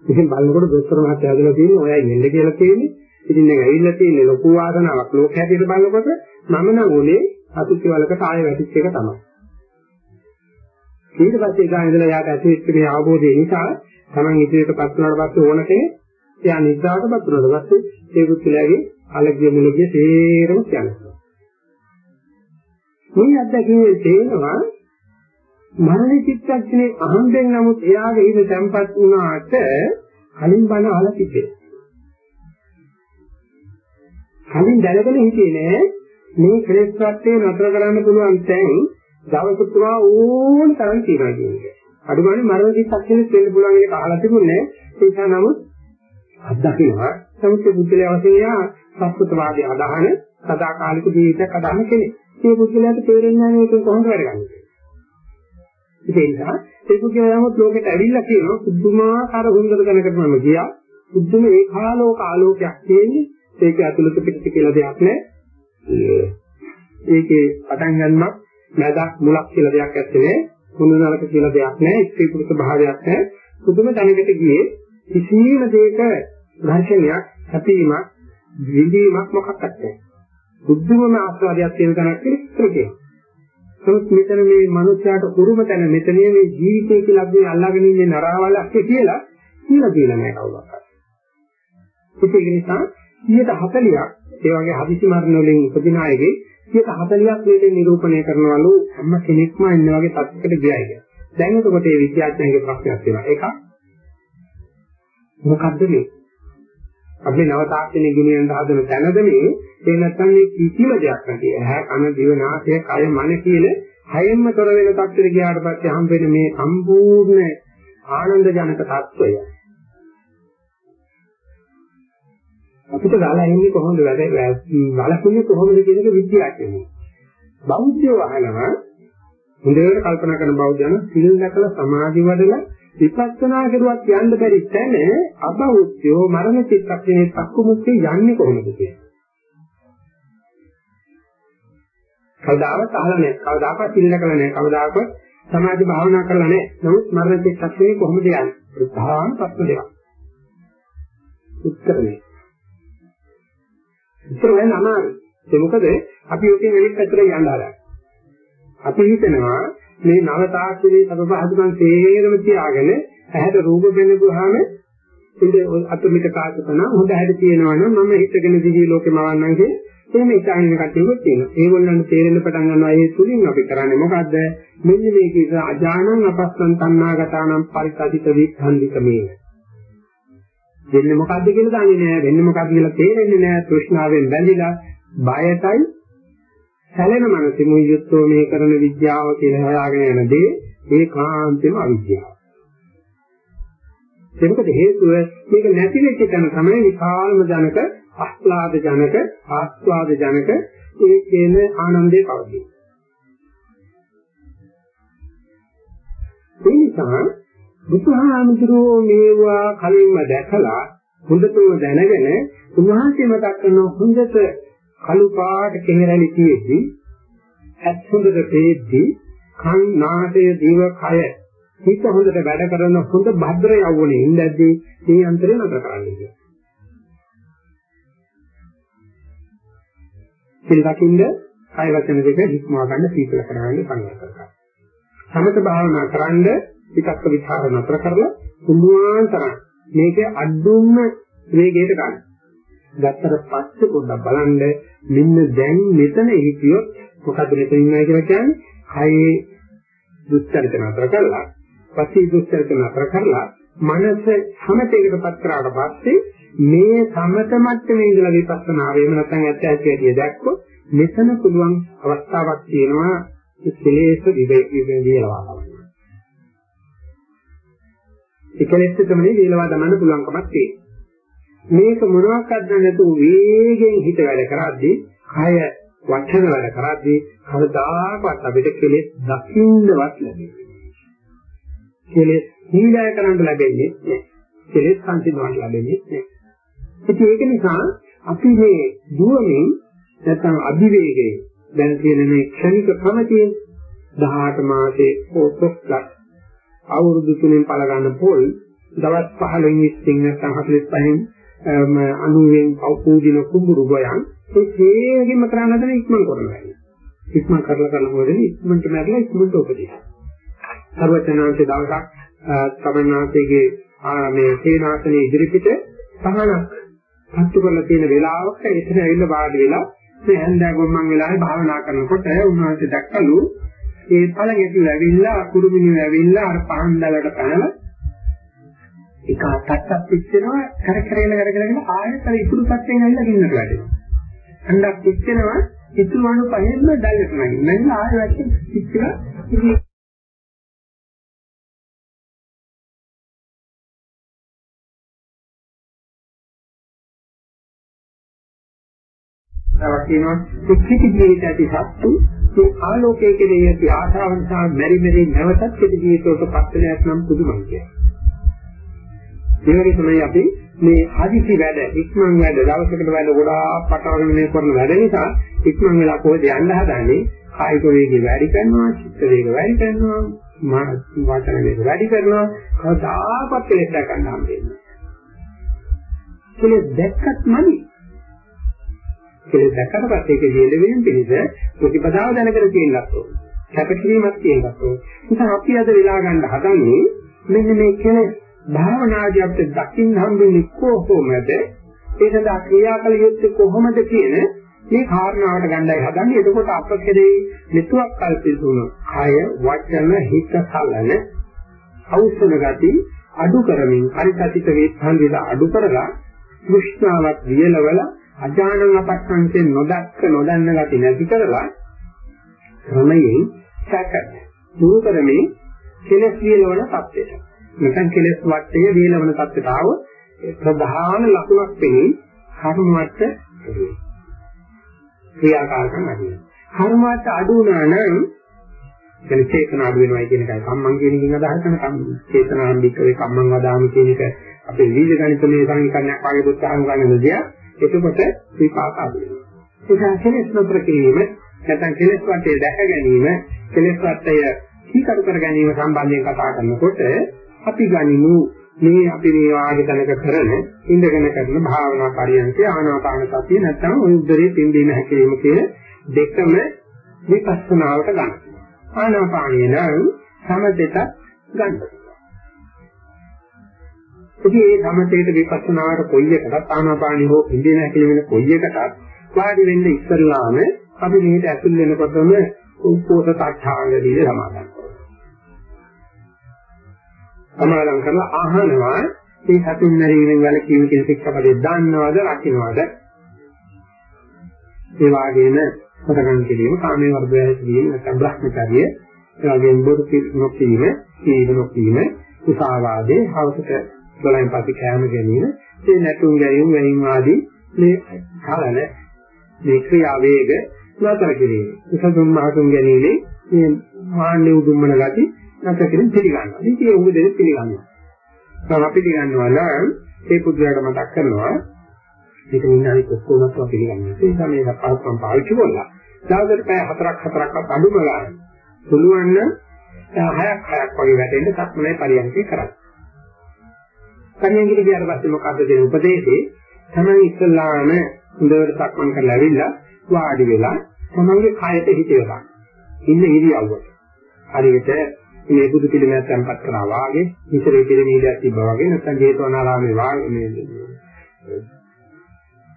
ඉතින් බලනකොට දොස්තර මහත්තයා හදලා තියෙන්නේ ඔයයි එන්න කියලා තියෙන්නේ. ඉතින් දැන් ඇවිල්ලා තියෙන්නේ ලොකු වාසනාවක් ලෝක හැටියට බලනකොට මම නම් උනේ අතුච්ච වලකට ආයෙ වැටිච්ච එක තමයි. ඊට පස්සේ ගා ඉඳලා යාට ඇතිවෙච්ච මේ අවබෝධය නිසා Taman ඉදිරියට පත් වුණාට පස්සේ ඕන කෙනෙක් එයා නිද්‍රාවටපත් වුණාට පස්සේ ඒ පුත්‍රයාගේ අලගිය මුලගිය තේරම කියනවා. මේ අත්දැකීමේ තේනවා මරණ චිත්තක්ෂණේ අහම්බෙන් නමුත් එයාගේ හිත තැම්පත් වුණාට කලින් බණ අහලා තිබේ. කලින් දැනගෙන හිටියේ නෑ මේ කෙලෙස් ත්‍ත්වය නතර කරන්න පුළුවන් තැන් දවස පුරා ඕන තරම් තියෙනවා කියන්නේ. අඩුගානේ මරණ චිත්තක්ෂණේ දෙන්න පුළුවන් එක අහලා තිබුණේ ඒ නිසා නමුත් අත්දකින්නවා සමුච්ච බුද්ධලේ අවශ්‍යය සත්‍යවාදී අදහන සදාකාලික ජීවිතයක් අදහන කෙනෙක්. මේ බුද්ධලයට තේරෙන්නේ නැහැ මේක කොහොමද වැඩගන්නේ. ඒ නිසා ඒ බුද්ධලයමත් ලෝකෙට ඇවිල්ලා කියනවා පුදුමාකාර හුඟද දැනකට මම ගියා. පුදුම ඒකාලෝක ආලෝකයක් තියෙන්නේ. ඒක ඇතුළත පිටිට කියලා දෙයක් නැහැ. ඒකේ පටන් ගන්නක් මැදක් මුලක් කියලා දෙයක් ඇත්තේ නැහැ. හොඳ නරක කියලා දෙයක් නැහැ. ස්ත්‍රී පුරුෂ භාවයක් නැහැ. පුදුම තැනකට ගියේ කිසිම දෙයක ඝර්ෂණයක්, හැපීමක්, විඳීමක් මොකක්වත් නැහැ. බුද්ධමම ආස්වාදයක් තියෙන තැනක් කියලා කියනවා. නමුත් මෙතන මේ මිනිස්යාට කුරුම තැන මෙතන මේ ජීවිතය කියලා අපි අල්ලාගෙන ඉන්නේ නරාවලක් කියලා කියලා කියලා නෑ කවුරක්වත්. ඒක නිසා 140ක් ඒ වගේ හදිසි මරණ වලින් උපදින අයගේ 140ක් මේකෙන් නිරූපණය කරනවලු හැම කෙනෙක්ම ඉන්න වගේ තත්ත්වයකට ගියයි කියලා. දැන් එතකොට මේ විද්‍යාඥයන්ගේ ප්‍රශ්නයක් තියෙනවා. එකක් මොකද්ද මේ? අපි නව තාක්ෂණය ගෙනියන්න හදන තැනද මේ ඒ නැත්නම් මේ කිසිම දෙයක් නැති. ඇහැ කන දිව නාසය කය මන කියන හයෙන්ම තොර වෙන තත්ත්වෙට ගියාට පස්සේ හම් වෙන මේ සම්පූර්ණ ආනන්ද ජනක තත්ත්වය. අපිට ගාලා ඉන්නේ කොහොමද? වැඩ වලකුන්නේ කොහොමද කියන එක විද්‍යාඥයෝ බෞද්ධයෝ අහනවා හොඳට කල්පනා කරන බෞද්ධයන් සිල් දැකලා සමාධි වඩලා විපස්සනා කරුවත් යන්න බැරි තැන අබෞද්ධයෝ මරණ චිත්තක්ෂණේ පක්කුමුක්ති යන්නේ කොහොමද කියන්නේ කවදාවත් අහලා නැහැ. කවදාකවත් සිල් නැකලා නැහැ. කවදාකවත් සමාධි භාවනා කරලා නැහැ. නමුත් මරණ චිත්තක්ෂණේ කොහොමද යන්නේ? ප්‍රධාන ප්‍රශ්න දෙකක්. උත්තර නැහැ. උත්තර වෙන අමාරුයි. ඒ මොකද අපි ඔකෙන් වෙලිත් පැත්තට යන්න හදා. අපි හිතනවා මේ නව තාක්ෂණයේ සබබහදුකම් තේරම තියාගෙන ඇහැට රූප වෙනගුවාම ඉතින් අතුමිට කාටකන හොඳ හැඩ තියෙනවා නම් මම හිතගෙන දිවි ලෝකෙම වන්නම් කිය එහෙම ඉතාලින කටයුතු තියෙනවා. ඒගොල්ලන්ට තේරෙන්න පටන් ගන්නවා ඒ තුලින් අපි කරන්නේ මොකද්ද? මෙන්න මේක ඉත අජානං අපස්සන් තණ්හාගතානම් පරිත්‍යාදිත විඛණ්ඩික මේ. දෙන්නේ මොකද්ද කියලා දන්නේ නැහැ. වෙන්නේ මොකද්ද කියලා තේරෙන්නේ නැහැ. තෘෂ්ණාවෙන් බැඳිලා බයතයි සැලෙන මනසෙමු යුක්තෝ මේ කරන විද්‍යාව කියලා හොයාගෙන යන දේ ඒකාන්තෙම අවිද්‍යාව. ඒකද හේතුව මේක නැති වෙච්ච තැන තමයි විශාලම ජනක ආස්වාද ජනක ආස්වාද ජනක ඒ කියන ආනන්දේ පවතී. ඒ නිසා බුදුහාමුදුරුවෝ මේවා කලින්ම දැකලා හොඳටම දැනගෙන උන්වහන්සේ මතක් කරන හොඳට කළු පාට කෙහෙරලි කියෙද්දි ඇස් හොඳට පේද්දි කන් නාසය දිව කය හිත හොඳට වැඩ කරන හොඳ භද්‍ර යවුනේ ඉඳද්දී මේ අන්තරේ නතර කරන්නේ. සිල් රකින්න කාය වචන දෙක හික්මවා ගන්න සීතල කරගන්න සංවර කරගන්න. සමත භාවනා කරන්ද විතක්ක විචාර නතර කරලා පුළුවන් තරම් මේකේ අඩුම වේගයට ගන්න. ගත්තට පස්සේ පොඩ්ඩක් බලන්න මෙන්න දැන් මෙතන හිතියොත් මොකද මෙතන ඉන්නයි කියලා කියන්නේ කයේ දුස්චරිත නතර කරලා පස්සේ දුස්චරිත නතර කරලා මනස සමතේකටපත් කරාට පස්සේ මේ සමත මට්ටමේ ඉඳලා විපස්සනා වේම නැත්නම් ඇත්ත ඇත්ත ඇටි දැක්කොත් මෙතන පුළුවන් අවස්ථාවක් තියෙනවා ඒ කෙලෙස් විවේකීව දියලවා ගන්න. ඒ කෙලෙස් තමයි දියලවා ගන්න පුළුවන්කමක් තියෙනවා. මේක මොනවාක්වත් නැතුව වේගෙන් හිත වැඩ කරද්දී කය වචන වැඩ කරද්දී කවදාකවත් අපිට කෙලෙස් දකින්නවත් ලැබෙන්නේ කෙලෙස් හීලය කරන්න ලැබෙන්නේ නැහැ. කෙලෙස් සංසිඳවන්න ලැබෙන්නේ නැහැ. ඉතින් ඒක නිසා අපි මේ දුවමින් නැත්නම් අධිවේගයේ දැන් කියන මේ ක්ෂණික ක්‍රමතිය 18 මාසේ පොත්පත් අවුරුදු තුනෙන් පල ගන්න පොල් දවස් 15 20 නැත්නම් 45න් අනුවෙන් පෞපූදින කුඹුරු ගොයන් ඒ හේගෙම කරන්න හදන ඉක්මන් කරනවා. ඉක්මන් කරලා කරනකොට ඉක්මනට මැරලා ඉක්මනට උපදිනවා. සර්වචනාංශ දවසක් තමන්නාසේගේ මේ සේනාසනේ ඉදිරිපිට පහනක් පත්තු කරලා තියෙන වෙලාවක එතන ඇවිල්ලා වාඩි වෙලා මේ හැන්දෑ ගොම්මන් වෙලාවේ භාවනා කරනකොට උන්වහන්සේ දැක්කලු ඒ පළඟෙතු ඇවිල්ලා කුරුමිනිය ඇවිල්ලා අර පහන් දැලට පැනලා එක අත්තක් පිච්චෙනවා කර කරේල කර කරගෙන ආයෙත් අර ඉතුරු පැත්තෙන් ඇවිල්ලා ගින්නට වැටෙනවා. හන්දක් පිච්චෙනවා ඉතුරු අණු පහෙන්ම දැල්ලට නැගෙනවා. නැගිලා ආයෙ වැටෙන පිච්චලා ඉතින් තවක් තියෙනවා ඒ කිසි ජීවිතයක් ඇති සත්තු මේ ආලෝකයේ කෙරෙහි ඇති ආශාව නිසා මෙරි මෙරි නැවතත් කිසි ජීවිතයකට පත්වෙලයක් නම් පුදුමයි කියන්නේ. ඒ වගේ තමයි අපි මේ හදිසි වැඩ ඉක්මන් වැඩ දවසකට වැඩ ගොඩාක් පටවගෙන මේ කරන වැඩ නිසා ඉක්මන් වෙලා කොහෙද යන්න හදන්නේ කායික වේගය වැඩි කරනවා චිත්ත වේගය වැඩි කරනවා වාචන වේගය වැඩි කරනවා කවදාකවත් කෙලෙස් ගන්න හම්බෙන්නේ. කෙලෙස් දැක්කත් මදි කෙලෙස් දැක්කට පස්සේ ඒක ජීලෙමින් පිළිද ප්‍රතිපදාව දැනගෙන තියෙන්නත් ඕන. කැපකිරීමක් තියෙන්නත් ඕන. නිසා අපි අද වෙලා ගන්න හදන්නේ මෙන්න මේ කෙලෙස් භාවනාදී අපිට දකින්න හම්බෙන්නේ කොහොමද? ඒ සඳහා ක්‍රියා කළ යුත්තේ කොහොමද කියන මේ කාරණාවට ගණ්ඩායි හදන්නේ. එතකොට අපකදී මෙතුවක් කල්පිතුණු කය, වචන, හිත කලන අවශ්‍යන ගති අඩු කරමින් පරිසතිත වේස්හන්දිලා අඩු කරලා කෘෂ්ණාවක් වියලවලා අජානන අපස්සන්තේ නොදක්ක නොදන්න ගති නැති කරලා ක්‍රමයෙන් සැක දුරු කරමින් කෙලස් වියලවන තත්ත්වයට. නැත්නම් කෙලස් වටේ වියලවන තත්ත්වයට ආව ප්‍රධාන ලකුණක් වෙන්නේ කර්මවත් ක්‍රියාකාරකම් අඩු වෙනවා. කර්මවත් අඩු වුණා නම් එතන චේතන අඩු වෙනවා කියන එකයි කම්මං කියන එකෙන් අදහස් කරන කම් චේතනාම්බික වේ කම්මං වදාමි කියන එක අපේ වීජ ගණිතමය සංකල්පයක් වගේ පුස්තකම් ගන්න දෙයක්. එතකොට විපාක අඩු වෙනවා. ඒක කෙලෙස් නතර කිරීම නැත්නම් කෙලෙස් වටේ දැක ගැනීම කෙලෙස් වටය කීකරු කර ගැනීම සම්බන්ධයෙන් කතා කරනකොට අපි ගනිමු මේ අපි මේ වාගේ තැනක කරන ඉඳගෙන කරන භාවනා පරියන්කේ ආනාපාන සතිය නැත්නම් ඔය උදරේ පිම්බීම හැකීම කියන දෙකම විපස්සනාවට ගන්න. ආනාපානිය නම් සමදෙට ගන්න. ඉතින් මේ සමතේට විපස්සනාවට කොයි එකටත් ආනාපානිය හෝ ඉඳින හැකීම වෙන කොයි එකටත් වාඩි වෙන්න ඉස්සල්ලාම අපි මේකට ඇතුල් වෙනකොටම උපෝත තත්ථාංගදී සමාදන් සමාදන් කරලා අහනවා. මේ සතුන් මරීමෙන් වැළකීම කියන ශික්ෂාපදේ දන්නවද රකින්නවද? ඒ වගේම සතරගන් කිරීම කාමයේ වර්ධය කිරීම නැත්නම් බ්‍රහ්මචර්ය ඒ වගේම බොරු නොකීම සීල නොකීම උසාවාදේ හවසට 12න් පස්සේ කෑම ගැනීම මේ නැතුම් ගැනීම වෙනින් ආදී මේ කලන මේ ක්‍රියා වේග නතර කිරීම. උසදුම් මහතුම් ගැනීම මේ මාන්නේ උදුම්මන ගති නතර කිරීම පිළිගන්නවා. ඉතින් ඒ උඹ දෙක පිළිගන්නවා. දැන් අපි පිළිගන්නවා නම් ඒ පුදුරට මතක් කරනවා මේක නින්නාලි ඔක්කොමත් අපි පිළිගන්නවා. ඒ නිසා මේක පාස්පම් පාවිච්චි කරලා දවසට පැය හතරක් හතරක්වත් අඩුම ගන්න පුළුවන් නම් හයක් හයක් වගේ වැටෙන්න සක්මනේ පරියන්කේ කරන්න. පරියන්කේ ගියාට පස්සේ මොකද්ද දෙන උපදේශේ? තමයි ඉස්සල්ලාම හොඳට සක්මන් කරලා ඇවිල්ලා වාඩි වෙලා තමන්ගේ කයට හිත යොදා. ඉන්න ඉරියව්වට. හරියට මේ බුදු පිළිමයක් තැන්පත් කරනවා වාගේ, ඉතරේ පිළිමීඩයක් තිබ්බා වගේ නැත්නම් ජේතවනාරාමේ වාගේ මේ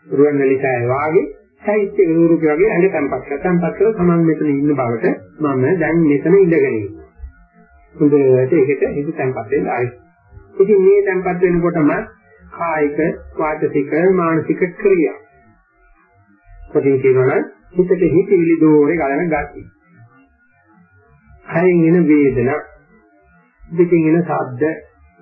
රුවන්වැලිසෑය වාගේ සාහිත්‍ය රූපය වගේ ඇඟ තැන්පත් කරලා තැන්පත් කරලා තමන් මෙතන ඉන්න බවට මම දැන් මෙතන ඉඳගෙන ඉන්නවා. හොඳට ඒකට හිත තැන්පත් වෙන්න ආයි. ඉතින් මේ තැන්පත් වෙනකොටම කායික, වාචික, මානසික ක්‍රියා. කොටින් කියනවා හිතට හිතවිලි දෝරේ ගලන ගතිය. කයින් එන වේදනා, දෙකින් එන ශබ්ද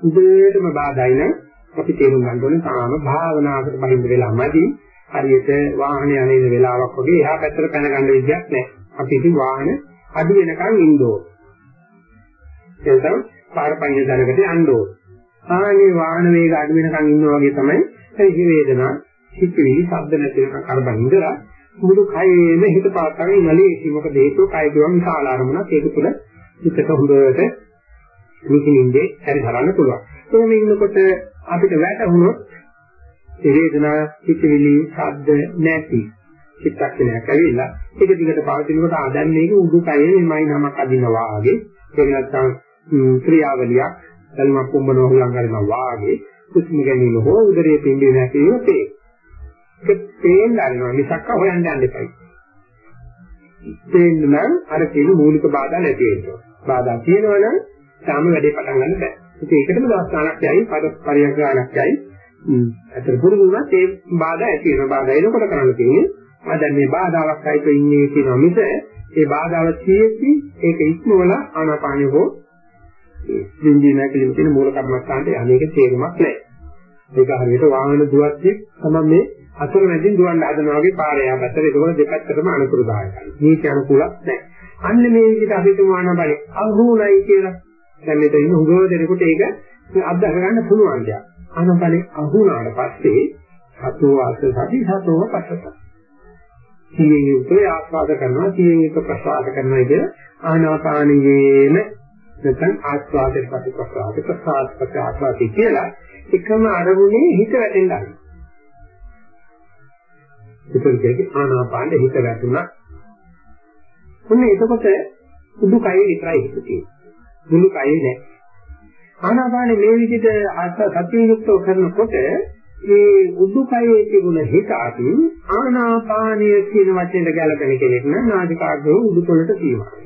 උදේටම බාධායි නම් අපි තේරුම් ගන්න ඕනේ තාම භාවනාවකට බහිඳ වෙලාමදි හරියට වාහනේ යන වෙලාවක් වගේ එහා පැත්තට පැන ගන්න විදියක් නැහැ. අපි ඉතින් වාහන අඩු වෙනකන් ඉන්න ඕන. එතන පාර පයින් දැනකට යන්න ඕන. ආනේ වාහන වේග අඩු වෙනකන් ඉන්නවා වගේ තමයි ඒ වේදනා, හිතවිලි, ශබ්ද නැති වෙනකන් කරබන් ඉඳලා මුළු කයෙම හිත පාත්තගෙන ඉනලේ මොකද හේතුව? කය දුවම විශාල අරමුණක්. ඒක තුළ හිතට හොඳට නිකින්ින්දේ හරි හරන්න පුළුවන්. එහෙම ඉන්නකොට අපිට වැටහුණොත් ඒ වේදනා, හිතවිලි, ශබ්ද නැති චිත්තක්ෂණයක් ඇවිල්ලා ඒක දිගට පවතිනකොට ආ දැන් මේක උඩුකයේ මෙමයි නමක් අදිනවා වගේ. ඒක නැත්තම් ක්‍රියාවලියක් දැල්මක් කුඹනවා හුලං කරනවා වාගේ. කුස්ම ගැනීම හෝ උදරයේ පිම්බීම නැතිවීම තේ. ඒක තේන්න ගන්නවා මිසක් හොයන්න යන්න එපයි. තේන්න නම් අර කියන මූලික බාධා නැති වෙනවා. බාධා තියෙනවනම් තාම වැඩේ පටන් ගන්න බෑ. ඉතින් ඒකටම දවස් ගාණක් යයි, පරියක් ගාණක් යයි. අතර පුරුදු වුණත් ඒ බාධා ඇති වෙනවා. බාධා එනකොට කරන්න තියෙන්නේ ආ දැන් මේ බාධාවක් සහිත ඉන්නේ කියනවා මිස ඒ බාධාව තියෙද්දි ඒක ඉක්මවලා ආනාපානිය හෝ සින්දී නැකලින් කියන මූල කර්මස්ථානට අනේක තේරුමක් නැහැ. ඒක හරියට වාහන දුවද්දී තමයි මේ අතර මැදින් දුවන්න හදනවා වගේ පාරේ යා පැත්තට ඒකවල දෙපැත්තටම අනුකූලතාවයයි. මේක අනුකූලක් නැහැ. අන්න මේ විදිහට අපි තුමාන බලේ අහුණයි කියලා. දැන් මෙතන ඉන්න හුඟව දෙනකොට ඒක අත්දක ගන්න පුළුවන් දෙයක්. ආනපනේ අහුණාට පස්සේ සතෝ ආස සති සතෝ පස්සත. සියෙන් යුක්තව ආස්වාද කරනවා සියෙන් යුක්ත ප්‍රසආද කරනවා කියන ආනාපානියේම නැත්නම් ආස්වාදයට පස්සේ ප්‍රසආද ප්‍රසආද පස්සේ ආස්වාදي කියලා එකම අරමුණේ හිත වැටෙන්න ගන්න. ඒක කියන්නේ ආනාපානෙ හිත වැටුණා. ඔන්න එතකොට උඩු කය විතරයි හිත තියෙන්නේ. මුළු කය නෑ. ආනාපානෙ මේ විදිහට සතිය යුක්තව කරනකොට ඒ උඩුකයේ තිබුණ හිත අතින් ආනාපානය කියන වචනයට ගැලපෙන කෙනෙක් නම් නාසිකාග්‍රව උඩුකොලට තියෙනවා.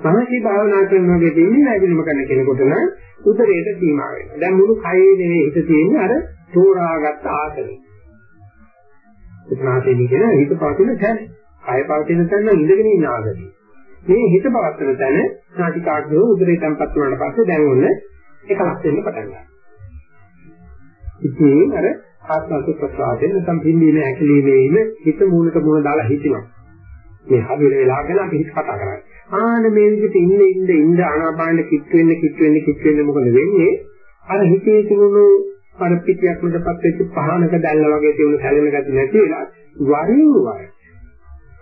සමථී භාවනා කරනකොට දෙන්නේ නැගිලිම කරන කෙනෙකුට නම් උදරයට සීමා වෙනවා. දැන් මුළු කයේ නෙවෙයි හිත තියෙන්නේ අර තෝරාගත්ත ආසනෙ. එතනාතේදී කියන හිත පවතින තැන. කය පවතින තැන ඉඳගෙන ඉන්න ආසනෙ. මේ හිත පවත්වන තැන නාසිකාග්‍රව උදරේ තැම්පත් වුණාට පස්සේ දැන් ඔන්න එකලස් වෙන්න පටන් ගන්නවා. ඉතින් අර ආත්මස ප්‍රසාදයෙන් නැත්නම් පින්දීමේ හැකලීමේම හිත මූලික මූල දාලා හිටිනවා. මේ හදිර වෙලා ගැන අපි හිත කතා කරන්නේ. ආන මේ විදිහට ඉන්න ඉන්න ඉන්න ආනාපානෙ කිත් වෙන්න කිත් වෙන්න කිත් වෙන්න මොකද වෙන්නේ? අර හිතේ තිබුණු අර පිටියක් මතපත් වෙච්ච පහනක දැල්ල වගේ තියුණු සැලෙන ගැති නැති වෙලා වරින් වර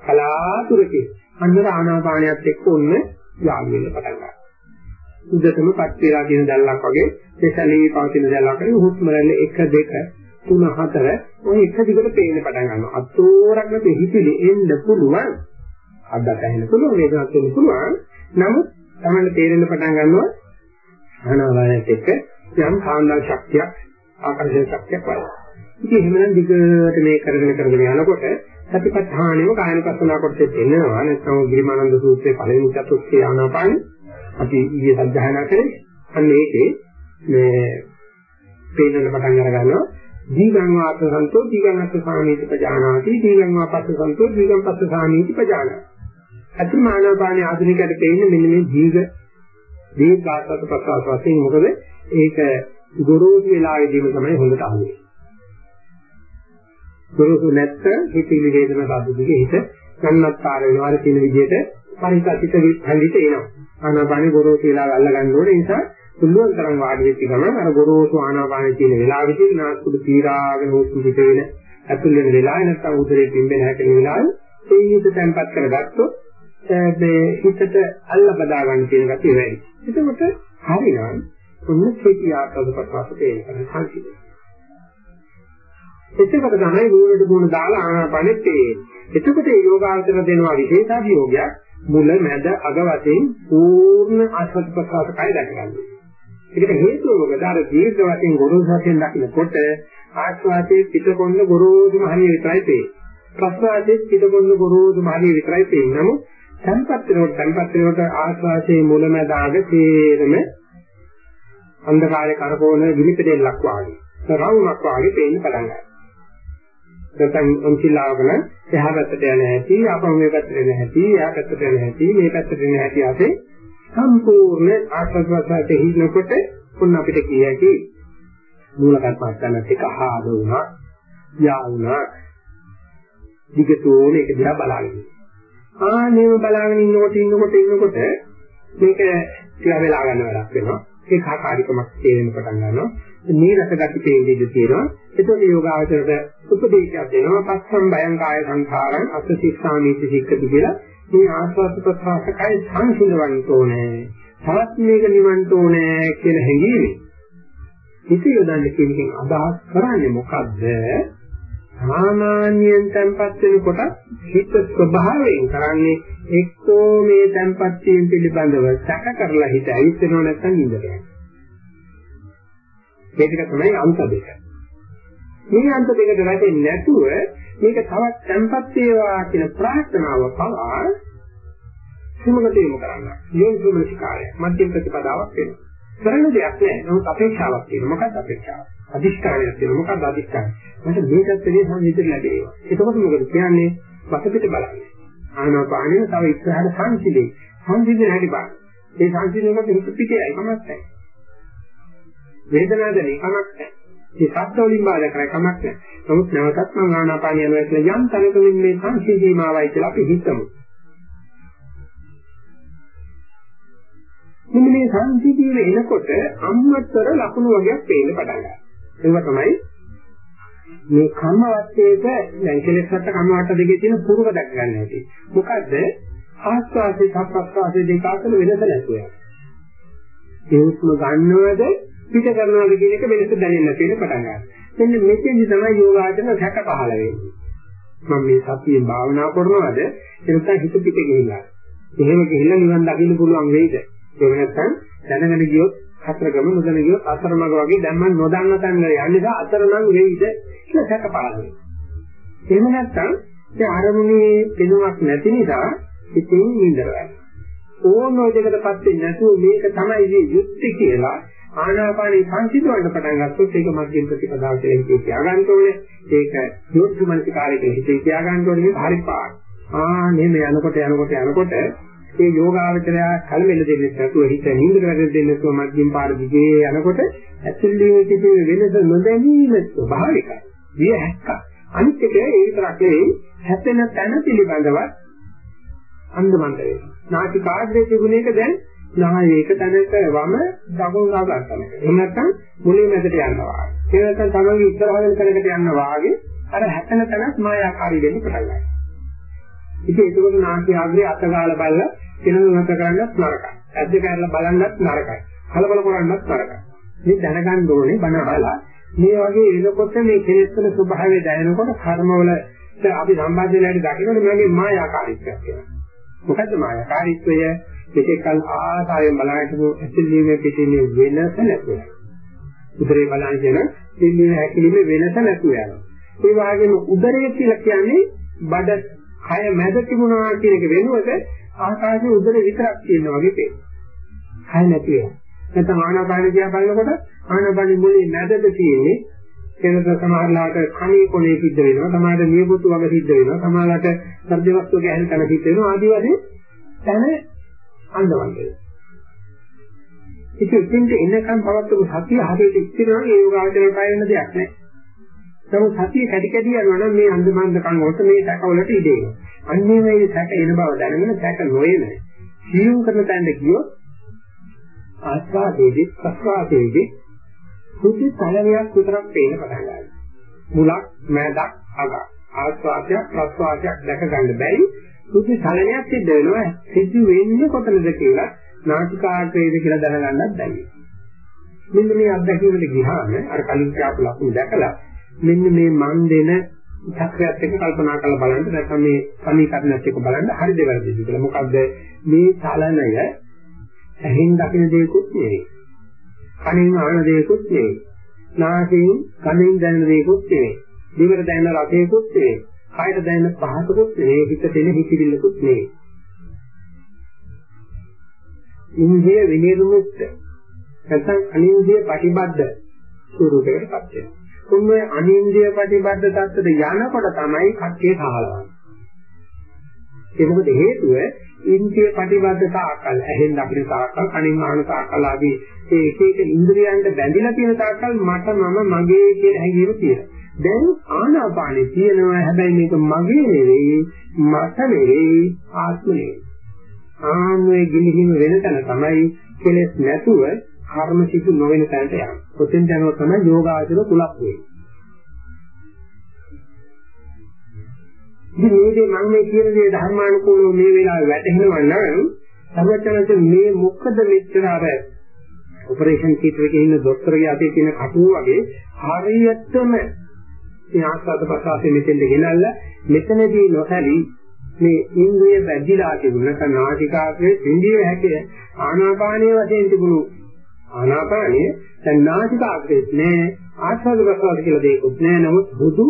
කලාතුරකින් අnder ආනාපානියත් එක්ක ඔන්න යාළු වෙන්න පටන් ගන්නවා. උදටම පත් වෙලා තියෙන දැල්ලක් වගේ දෙසලී පවතින දැල්ලක් වගේ හුස්ම රැල්ල 1 2 3 4 ඔය එක දිගට පේන්න පටන් ගන්නවා. අතෝරක්ම පිහිතිලි එන්න පුළුවන්. අද්දට ඇහෙන්න පුළුවන් වේදනාවක් වෙන්න පුළුවන්. නමුත් තමයි තේරෙන්න පටන් ගන්නවා ආනාපානයත් එක්ක යම් කාන්දා ශක්තියක් ආකර්ෂණ ශක්තියක් වගේ. ඉතින් එහෙමනම් දිගට මේ කරගෙන කරගෙන යනකොට සතිපට්ඨානෙම කායන පස්සනා කොටසේ දෙන්නවා නැත්නම් ගිරිමානන්ද සූත්‍රයේ පළවෙනි චතුස්කේ ආනාපානෙ අපි ඊයේ සත්‍යයනා කරේ අන්න ඒකේ මේ පේනන පටන් අර ගන්නවා. දීගං වාත සන්තෝ දීගං අස්ස සාමීති පජානාති දීගං වාපස්ස සන්තෝ දීගං පස්ස සාමීති පජානාති. අති මානවපාණී ආධුනිකයට පේන්නේ මෙන්න මේ දීග දීර්ඝාසත ප්‍රසවාස වශයෙන්. මොකද ඒක ගොරෝසු වෙලාවෙදීම තමයි හොඳට අහුවේ ගොරෝසු නැත්නම් හිතේ වේදනා සාධුදිගේ හිත සම්නත්කාර වෙනවා කියන විදිහට පරිසතිත විපන්දිත එනවා ආනාපානෙ ගොරෝසු වෙලා අල්ල ගන්න ඕනේ. ඒ නිසා පුළුවන් තරම් වාඩි වෙච්ච ගමන් අර ගොරෝසු ආනාපානෙ තියෙන වෙලාවෙදී නාස්පුඩු පීරාගෙන හුස්ම පිට වෙන ඇතුල් වෙන වෙලාවේ නැත්නම් උදරේ පිම්බෙන හැකෙන වෙලාවේ ඒ හිත තැම්පත් කරගත්තොත් මේ හිතට අල්ල බදා ගන්න තියෙන ගැතිය වැඩි. එතකොට හරිනම් ඔන්න කෙටි ආකාරයකට පස්සේ තේරෙන සංසිඳන. එතකොට තමයි මූලට මුණ දාලා ආනාපානෙත් තේරෙන්නේ. එතකොට මේ යෝගාවචර දෙනවා විශේෂාභියෝගයක් මුල මැද අග වශයෙන් පූර්ණ ආස්වාද ප්‍රසආස කය දැකගන්නවා. ඒකට හේතුව මොකද? අර දීර්ඝ වශයෙන් ගොරෝසු වශයෙන් දකිනකොට ආස්වාදයේ පිටකොන්න ගොරෝසුම හරිය විතරයි පේන්නේ. ප්‍රස්වාදයේ පිටකොන්න ගොරෝසුම හරිය විතරයි පේන්නේ. නමුත් සංපත් වෙනකොට සංපත් වෙනකොට ආස්වාදයේ මුල මැද අග තේරෙම අන්ධකාරයේ කරකෝන විනිපදෙල්ලක් වාගේ. රවුමක් වාගේ පේන්න පටන් ගන්නවා. නැත්නම් අන්තිලාවකන එහා පැත්තට යන හැටි, අපම මේ පැත්තට යන හැටි, එහා පැත්තට යන හැටි, මේ පැත්තට යන හැටි ආසේ සම්පූර්ණ ආස්වාදයට හිිනකොට උන් අපිට කිය හැකි මූල කර්මස්ථානත් එක ආද වුණා, යා වුණා. දිගටම ඒක දිහා බලන්න. ආනේම බලාගෙන ඉන්නකොට ඉන්නකොට ඉන්නකොට මේක ටික වෙලා ගන්න වැඩක් වෙනවා. ඒක ආකාරිකමක් තේරෙන්න පටන් ගන්නවා. නීරස ගති තේරෙන්න තියෙනවා. ඒතකොට යෝගාවචරයට උපදේශයක් දෙනවා. පස්සම් බයං කාය සංඛාරං අසසිස්සාමීති සික්කති කියලා. මේ ආස්වාද ප්‍රසආසකයි සංසිඳවන්න ඕනේ. තවත් මේක නිවන්න ඕනේ කියන හැඟීම. හිත යොදන්න කියන එකෙන් අදහස් කරන්නේ මොකද්ද? සාමාන්‍යයෙන් tempat වෙනකොට හිත ස්වභාවයෙන් කරන්නේ එක්කෝ මේ tempat වීම පිළිබඳව සැක කරලා හිත ඇවිස්සෙනව නැත්නම් ඉඳලා යනවා. මේක තමයි අන්ත දෙක. මේ අන්ත දෙකට වැටෙන්නේ නැතුව මේක තවත් tempat වේවා කියන ප්‍රාර්ථනාව පවා සුමගත වීම කරන්න. යෝනිසෝමනසිකාරය මධ්‍යම ප්‍රතිපදාවක් වෙනවා. කරන්න දෙයක් නැහැ. නමුත් අපේක්ෂාවක් තියෙනවා. මොකක්ද අපේක්ෂාව? අදිෂ්ඨානයක් තියෙනවා. මොකක්ද අදිෂ්ඨානය? මට මේකත් දෙවියන් සංහිඳිට ලැබේවා. එතකොට මොකද කියන්නේ? වසපිට බලන්නේ. ආනාපානිය තව ඉස්සරහට සංසිඳේ. සංසිඳන හැටි බලන්න. ඒ සංසිඳනකොට හිත පිටේයි කමක් නැහැ. වේදනාවද කමක් නැහැ. ඒ සත්ත්ව වලින් බාධා කරයි කමක් නැහැ. නමුත් නැවතත් මම ආනාපානිය යනවා කියලා යම් තැනකින් මේ සංසිඳීමාවයි කියලා අපි හිතමු. මෙන්න මේ සංසිඳීම එනකොට අම්මතර ලකුණු වර්ගයක් පේන්න පටන් ගන්නවා. ඒක තමයි මේ කම්ම වත්තේක දැන් කෙලෙස් වට කම්ම වට දෙකේ තියෙන පුරුක දැක ගන්න හැටි. මොකද ආස්වාසේ සප්පස්වාසේ දෙක අතර වෙනස නැතුව යනවා. ඒ උස්ම ගන්නවද පිට කරනවද කියන එක වෙනස දැනෙන්න නැති වෙන පටන් ගන්නවා. මෙන්න මෙතෙන්දි තමයි යෝගාචරණ සැක පහළ වෙන්නේ. මම මේ සතියෙන් භාවනා කරනවද එතන හිත පිට ගිහිල්ලා. එහෙම ගිහිල්ලා නිවන් දකින්න පුළුවන් වෙයිද? ඒක නැත්නම් දැනගෙන ගියොත් හතරගම නොදැන ගියොත් අතරමඟ වගේ දැන් මම නොදන්න තැන යන්නේ නිසා අතරමඟ වෙයිද කියලා සැක පහළ වෙනවා. එහෙම නැත්නම් ඒ අරමුණේ පෙනුමක් නැති නිසා ඉතින් නින්දරයි. ඕනෝ දෙකටපත් වෙන්නේ නැතුව මේක තමයි මේ යුක්ති කියලා ආනාපානී සංසිඳවන්න පටන් ගත්තොත් ඒක මධ්‍යම ප්‍රතිපදාව කියලා හිතේ තියාගන්න ඕනේ. ඒක යොත්තුමනිකාරයක හිතේ තියාගන්න ඕනේ මේක හරි පාඩ. ආ නෙමෙ යනකොට යනකොට යනකොට ඒ යෝගාවචරය කලමෙල දෙන්නේ නැතුව හිත නින්දට වැටෙන්න දෙන්නේ නැතුව මධ්‍යම පාර දිගේ යනකොට ඇතුළේ තිබෙන වෙනස නොදැනීම ස්වභාවිකයි. විය හැක්ක. අනිත් එක ඒ විතරක් නෙවෙයි හැපෙන තැන පිළිබඳව අන්දමන්ත වෙනවා. නාසිකාග්‍රේ තිබුණ එක දැන් නායයක තැනක වම දකුණු ගා ගන්නවා. එහෙම නැත්නම් මුලින් මැදට යනවා. ඒ නැත්නම් තමන්ගේ ඉස්සරහින් තැනකට යනවා වාගේ අර හැපෙන තැනත් මායාකාරී වෙන්න පටන් ගන්නවා. ඉතින් ඒකවල නාසිකාග්‍රේ අතගාලා බලලා කෙනෙකු නැත කරන්නත් නරකයි. ඇද්ද කරලා බලන්නත් නරකයි. කලබල කරන්නත් නරකයි. මේ දැනගන්න ඕනේ බණ අහලා මේ වගේ එනකොට මේ කෙලෙස් වල ස්වභාවය දැනෙනකොට කර්මවල අපි සම්බන්ධ වෙලාට දකින්නට මගේ මායාකාරීත්වයක් කියලා. මොකද්ද මායාකාරීත්වය? මේකකල් ආසාවෙන් බලහිටපු ඇසිල්ලීමේ පිටින්නේ වෙනස නැතුව. උදරේ බලහිටන සිල්ලීමේ හැකිලිමේ වෙනස නැතුව යනවා. ඒ වගේම උදරය කියලා කියන්නේ බඩ කය මැද තිබුණා කියන එක වෙනුවට ආකාශයේ උදර විතරක් තියෙනවා වගේ පේනවා. කය නැති වෙනවා. නැත්නම් ආනාපාන දිහා බලනකොට ආනාපානෙ මුලින් නැදද තියෙන්නේ. එනක සමහරලාට කණේ කොනේ සිද්ධ වෙනවා. සමහරට නියපොතු වගේ සිද්ධ වෙනවා. සමහරලාට සබ්ද වස්තු ගැහෙන තැන සිද්ධ වෙනවා. ආදී වශයෙන් තන අන්දවන්ත වෙනවා. ඉතින් ඉතින්ට එනකම් පවත්වපු සතිය හරියට ඉස්තිරනවා ඒ යෝගාචරයට වෙන දෙයක් නෑ. නමුත් සතිය කැටි කැටි යනවා නම් මේ අන්දමන්දකම් වලට මේ සැකවලට ඉඩ එනවා අන්නේ මේ සැක එන බව දැනගෙන සැක නොයන සියුම් කරන තැනට ගියොත් ආස්වාදයේදී ප්‍රස්වාදයේදී සුද්ධි තලවයක් විතරක් පේන පටන් ගන්නවා. මුලක් මැදක් අග ආස්වාදයක් ප්‍රස්වාදයක් දැක ගන්න බැරි සුද්ධි තලනයක් සිද්ධ වෙනවා. සිද්ධ වෙන්නේ කොතනද කියලා නාසිකාග්‍රේද කියලා දැනගන්නත් බැහැ. මෙන්න මේ අත්දැකීමට ගියාම අර කලින් කියපු ලකුණු දැකලා මෙන්න මේ මන් දෙන චක්‍රයත් එක්ක කල්පනා කරලා බලන්න නැත්නම් මේ සමීකරණයත් එක්ක බලන්න හරිද වැරදිද කියලා. මොකද්ද මේ චලනය ඇහෙන් දකින දෙයක්වත් නෙවෙයි. කනින් අහන දෙයක්වත් නෙවෙයි. නාසයෙන් කනින් දැනෙන දෙයක්වත් නෙවෙයි. දිවට දැනෙන රසයක්වත් නෙවෙයි. කායට දැනෙන පහසකුත් නෙවෙයි. හිතට දෙන හිතිවිල්ලකුත් නෙවෙයි. ඉන්ද්‍රිය විනිර්මුක්ත නැත්නම් අනින්ද්‍රිය ප්‍රතිබද්ධ ස්වරූපයකට පත් වෙනවා. උන්නේ අනින්ද්‍රිය ප්‍රතිබද්ධ தත්තට යනකොට තමයි කච්චේ සාහලවන්නේ. ඒක මොකද හේතුව ඉන්ද්‍රිය ප්‍රතිබද්ධ තාකල් ඇහෙන් දකින තාකල් කනින් ආන තාකල් ආදී ඒ එක එක ඉන්ද්‍රියන්ට බැඳිලා තියෙන තාකල් මට මම මගේ කියන හැඟීම තියෙනවා. දැන් ආනාපානෙ තියෙනවා හැබැයි මේක මගේ නෙවෙයි මට නෙවෙයි ආත්ම නෙවෙයි. ආන්වේ ගිලිහිම වෙන තැන තමයි කෙලෙස් නැතුව කර්ම සිදු නොවන තැනට යන්නේ. කොතෙන් යනවා තමයි යෝගාචර කුලක් වෙන්නේ. ඉතින් මේ දේ මම මේ කියන දේ ධර්මානුකූලව මේ වෙලාවේ වැටහෙනවා නම් සර්වඥාන්සේ මේ මොකද මෙච්චර අර ඔපරේෂන් තියටර් එකේ ඉන්න දොස්තරගේ අතේ තියෙන කටුව වගේ හරියටම මේ ආස්වාද ප්‍රසආසෙ මෙතෙන්ද ගෙනල්ලා මෙතනදී නොසැලී මේ ඉන්ද්‍රිය බැඳිලා තිබුණ කනාටිකාගේ ඉන්ද්‍රිය හැකේ ආනාපානීය වශයෙන් තිබුණු ආනාපානීය. දැන් නාටිකාග්‍රේත් නෑ. ආස්වාද ප්‍රසආස කියලා දෙයක්වත් නෑ. නමුත් බුදු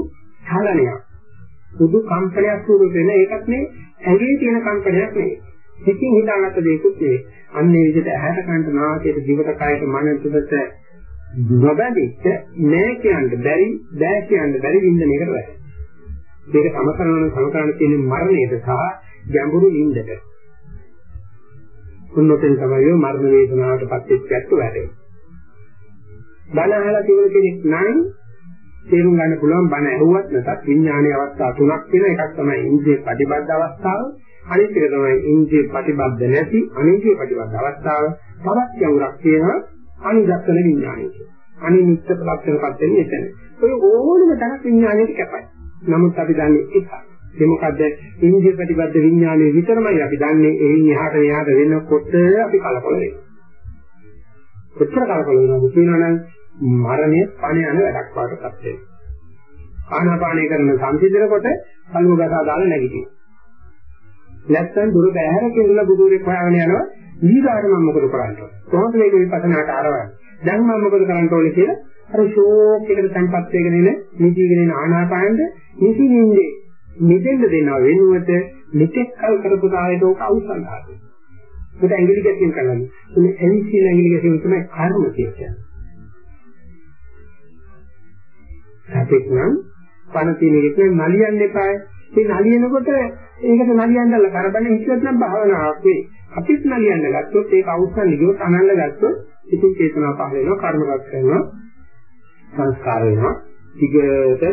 චලනයක්. බුදු කම්පනයක් ස්වරූප වෙන ඒකත් මේ ඇඟේ තියෙන කම්පනයක් නෙවෙයි. හිතින් හිතාගත්ත දෙයක්වත් නෙවෙයි. අන්නේ විදිහට ඇහැට කන්ට නාසයට දිවට කයට මනසට නොබැඳිච්ච නෑ කියන්න බැරි බෑ කියන්න බැරි වින්දනයකට වැටෙනවා. මේක සමකරන සමකරන තියෙන මරණයට සහ ගැඹුරු නින්දට. උන්නතෙන් තමයි මරණ වේදනාවටපත් වෙච්ච ඇත්ත වැඩේ. බණ අහලා තිබුණ කෙනෙක් නම් තේරුම් ගන්න පුළුවන් බණ ඇහුවත් නැතත් විඥානයේ අවස්ථා තුනක් තියෙන එකක් තමයි ඉන්ද්‍රිය ප්‍රතිබද්ධ අවස්ථාව අනිත් එක තමයි ඉන්ද්‍රිය ප්‍රතිබද්ධ නැති අනින්ද්‍රිය ප්‍රතිබද්ධ අවස්ථාව තවත් යවුරක් තියෙනවා අනිදස්සන විඥානය කියන්නේ. අනිමිත්ත ලක්ෂණපත් වෙන්නේ එතන. ඔය ඕනම තැනක විඥානයට කැපයි. නමුත් අපි දන්නේ එකක්. ඒ මොකද්ද? ඉන්ද්‍රිය ප්‍රතිබද්ධ විඥානයේ විතරමයි අපි දන්නේ එයින් එහාට එහාට වෙනකොට අපි කලකොල වෙනවා. කොච්චර කලකොල වෙනවද කියනවනම් මරණය පණ යන වැඩක් වඩටපත් වෙනවා. ආනාපානය කරන සංසිඳනකොට කලුව ගසා දාලා නැගිටිනවා. නැත්තම් දුර බැහැර කියලා බුදුරෙක් හොයාගෙන යනවා ඊගාට මම මොකද කරන්නේ? කොහොමද මේක විපස්සනාට ආරවන්නේ? දැන් මම මොකද කරන්න ඕනේ කියලා අර ෂෝක් එකට tempත් වෙගෙන ඉන නිදීගෙන ඉන ආනාපානෙ නිසින්ින්දේ නිදෙන්න දෙනවා වෙනුවට මෙතෙක් කල් කරපු කාලයට ඕක අවසන් ආදී. ඒක ඇඟිලි ගැසීම් කරන්නේ. මේ ඇවිසින ඇඟිලි ගැසීම තමයි කර්ම කියන්නේ. සතෙක් නම් පණ තියෙන එකේ නලියන්න එපායි. ඒ නලියනකොට ඒකට නලියන්නදලා කරබන හිතුවත් නම් භාවනාවක් වෙයි. අපිත් නලියන්න ගත්තොත් ඒක අවුස්සන්න ගියොත් අනන්න ගත්තොත් ඉතින් චේතනා පහල වෙනවා කර්ම රැස් කරනවා සංස්කාර වෙනවා ටිකට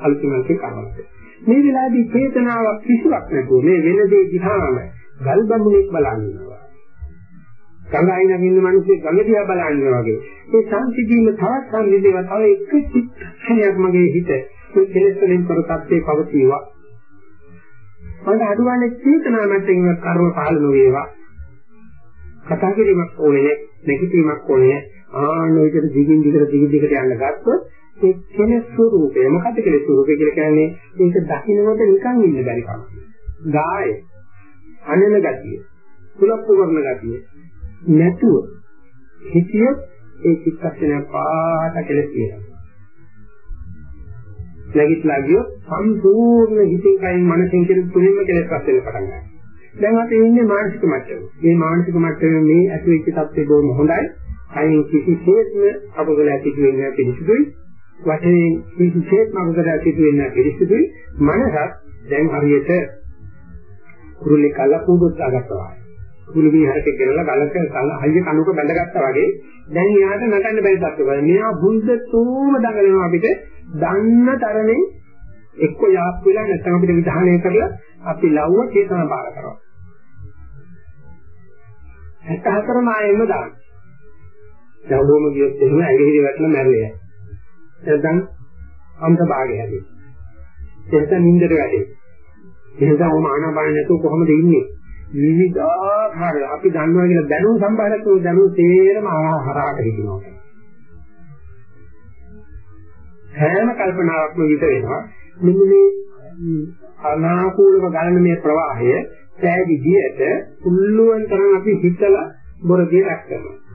අල්පමල්ක කරනවා. මේ වෙලාවේදී චේතනාවක් කිසිවක් නැතුව මේ වෙන දේ දිහාම ගල් බඹුනෙක් බලන්නවා. ගංගායිනක ඉන්න මිනිස්සු ගඟ දිහා බලනවා වගේ. මේ සංසිඳීම තවත් සංසිඳීම තව එක චිත්තක්ෂණයක් මගේ හිත මේ කෙලෙස් වලින් කර තත්ත්වේ පවතිවා. මට අඩුවන්නේ චේතනා මැත්තෙන් කර්ම පහළ නොවේවා. කතා කිරීමක් ඕනේ නැහැ, නැගිටීමක් ඕනේ නැහැ. ආන විදිහට දිගින් දිගට දිගින් දිගට යන්න ගත්තොත් ඒ කෙලෙස් ස්වરૂපය මොකද කෙලෙස් ස්වરૂපය කියලා කියන්නේ ඒක දකින්නකොට නිකන් ඉන්න බැරි කම. ගාය, අනන ගතිය, කුලප්පු කරන ගතිය නැතුව හිතියොත් ඒ චිත්තක්ෂණය පාට කෙලෙස් කියනවා. නැගිටලා ගියොත් සම්පූර්ණ හිතේ කයින් මනසෙන් කියන තුලින්ම කෙලෙස් පස් වෙන්න පටන් ගන්නවා. දැන් අපි ඉන්නේ මානසික මට්ටමේ. මේ මානසික මට්ටමේ මේ ඇතුල්ච්ච තත්ත්වය බොහොම හොඳයි. කයින් කිසිසේත්ම අපගල ඇති වෙන්නේ පිළිසුදුයි. වචනේ කිසිසේත්ම අපගල ඇති වෙන්නේ පිළිසුදුයි. මනසත් දැන් හරියට කුරුල්ලේ කල්ල කුඩුත් ආගත්තා. කුළු විහරට ගෙනලා ගලක හයිය කණුක බැඳගත්තා වගේ දැන් යාට නටන්න බැරි තත්ත්වයක්. මෙයා බුද්ධත්වම දඟලනවා අපිට දන්න තරමේ එක්ක යාප් වෙලා නැත්නම් අපිට විධානය කරලා අපි ලව්ව චේතනා බාර කරනවා. 74ම ආයෙම දාන්න. දැන් ඕම ගියොත් එහෙම ඇඟිලි වැටලා මැරෙන්නේ. නැත්නම් අන්ත භාගය හැදේ. එතන නින්දට වැටේ. එහෙනම් ඕම ආනාපාන නැතුව කොහොමද ඉන්නේ? විවිධාකාර අපි දන්නවා කියලා දැනුම් සම්බන්ධයක් දැනුම් තේරම ආහාරාට හිටිනවා. හැම කල්පනාවක්ම විත වෙනවා. මෙන්න මේ අනාකූලව ගලන මේ ප්‍රවාහය සෑදි දියට උල්ලුවන් තරම් අපි හිතලා බොරදී රැක් කරනවා.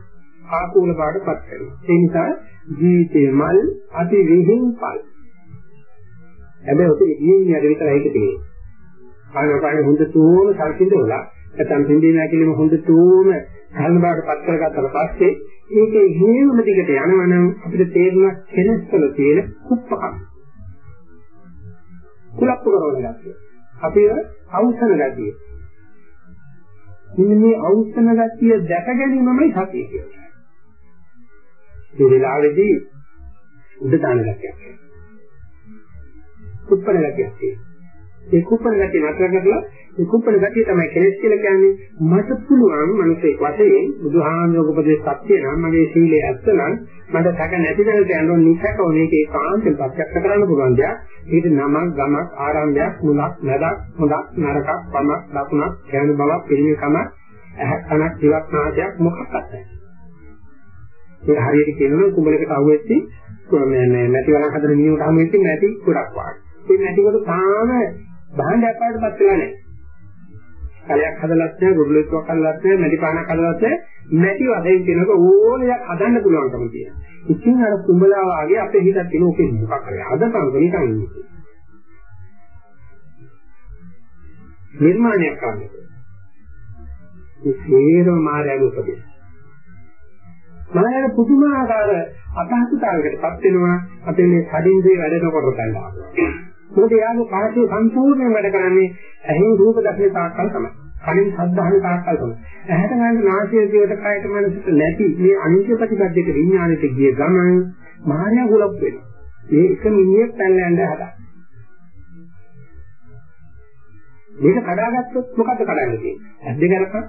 ආකූල පාඩපත් කරනවා. ඒ නිසා ජීවිතේ මල් අති විහිං පල්. හැබැයි ඔතේ ඉන්නේ අර විතරයි ඒක තියෙන්නේ. ආනපාන හොඳ තෝම සල්කින්දවලා නැත්නම් පින්දීම ඇකිලිම හොඳ තෝම කර්ම බාටපත් කරගත්තට පස්සේ ඒකේ හේවම දිගට යනවනම් අපිට තේරෙනවා කෙලස්වල තියෙන කුප්පකම්. කුලප්පු කරවල ගැතිය. අපි අවසන ගැතිය. මේ අවසන ගැතිය දැක ගැනීමමයි සතිය කියන්නේ. මේ වෙලාවේදී උඩ දාන ගැතියක්. කුප්පන ගැතියක් තියෙනවා. ඒ කුප්පන ගැතිය නතර කරලා ඒ කුප්පන ගැතිය තමයි කෙලස් කියලා කියන්නේ මට පුළුවන් මිනිසෙක් වශයෙන් බුදුහාමුදුරුවෝ උපදේශ සත්‍ය නම් මගේ සීලය ඇත්ත නම් මට සැක නැති දෙයක් යනවා නිසකව මේකේ කාන්තෙන් ප්‍රත්‍යක්ෂ කරන්න පුළුවන් දෙයක්. ඒක නමක් ගමක් ආරම්භයක් මුලක් නැදක් හොඳක් නරකක් වමක් දකුණක් කියන බවක් පිළිමකම ඇහක් කනක් දිවක් නාසයක් මොකක්වත් නැහැ. ඒක හරියට කියනවා කුඹලකට අහුවෙච්චි මේ නැති වලක් හදන මිනිහට අහුවෙච්චි නැති ගොඩක් වාගේ. ඒ නැති කොට තාම භාණ්ඩයක් වඩපත් වෙලා නැහැ. කලයක් හදලත් නැහැ, ගොඩලෙක්වක් හදලත් නැහැ, මැටි පානක් හදලත් නැහැ. නැති වශයෙන් කෙනක ඕනයක් හදන්න පුළුවන්කම තියෙනවා. ඉතින් අර කුඹලා වාගේ අපේ හිතක් තියෙන ඔකේ මොකක් හරි හදපන් නිකන් ඉන්නේ. නිර්මාණයක් කරන්න. මේ සේරම මායාවේ උපදෙස්. මායාවේ පුදුමාකාර අපහසුතාවයකටපත් වෙනවා අපේ මේ කඩින්දේ වැඩනකොට ගන්නවා. මොකද යාගේ කාර්යය සම්පූර්ණයෙන් වැඩ කරන්නේ ඇහෙන් රූප දකින තාක්කල් තමයි. කලින් සද්ධාහන තාක්කල් තමයි. ඇහැට ගන්න නාසය දිවට කයට මනසට නැති මේ අනිත්‍ය ප්‍රතිපදිත විඥානෙට ගිය ගමන් මායя ගොලප් වෙනවා. මේ එක මිනිහෙක් පැනලා යන්න හදා. මේක කඩාගත්තොත් මොකද කඩන්නේ තියෙන්නේ? ඇස් දෙක අරපන්.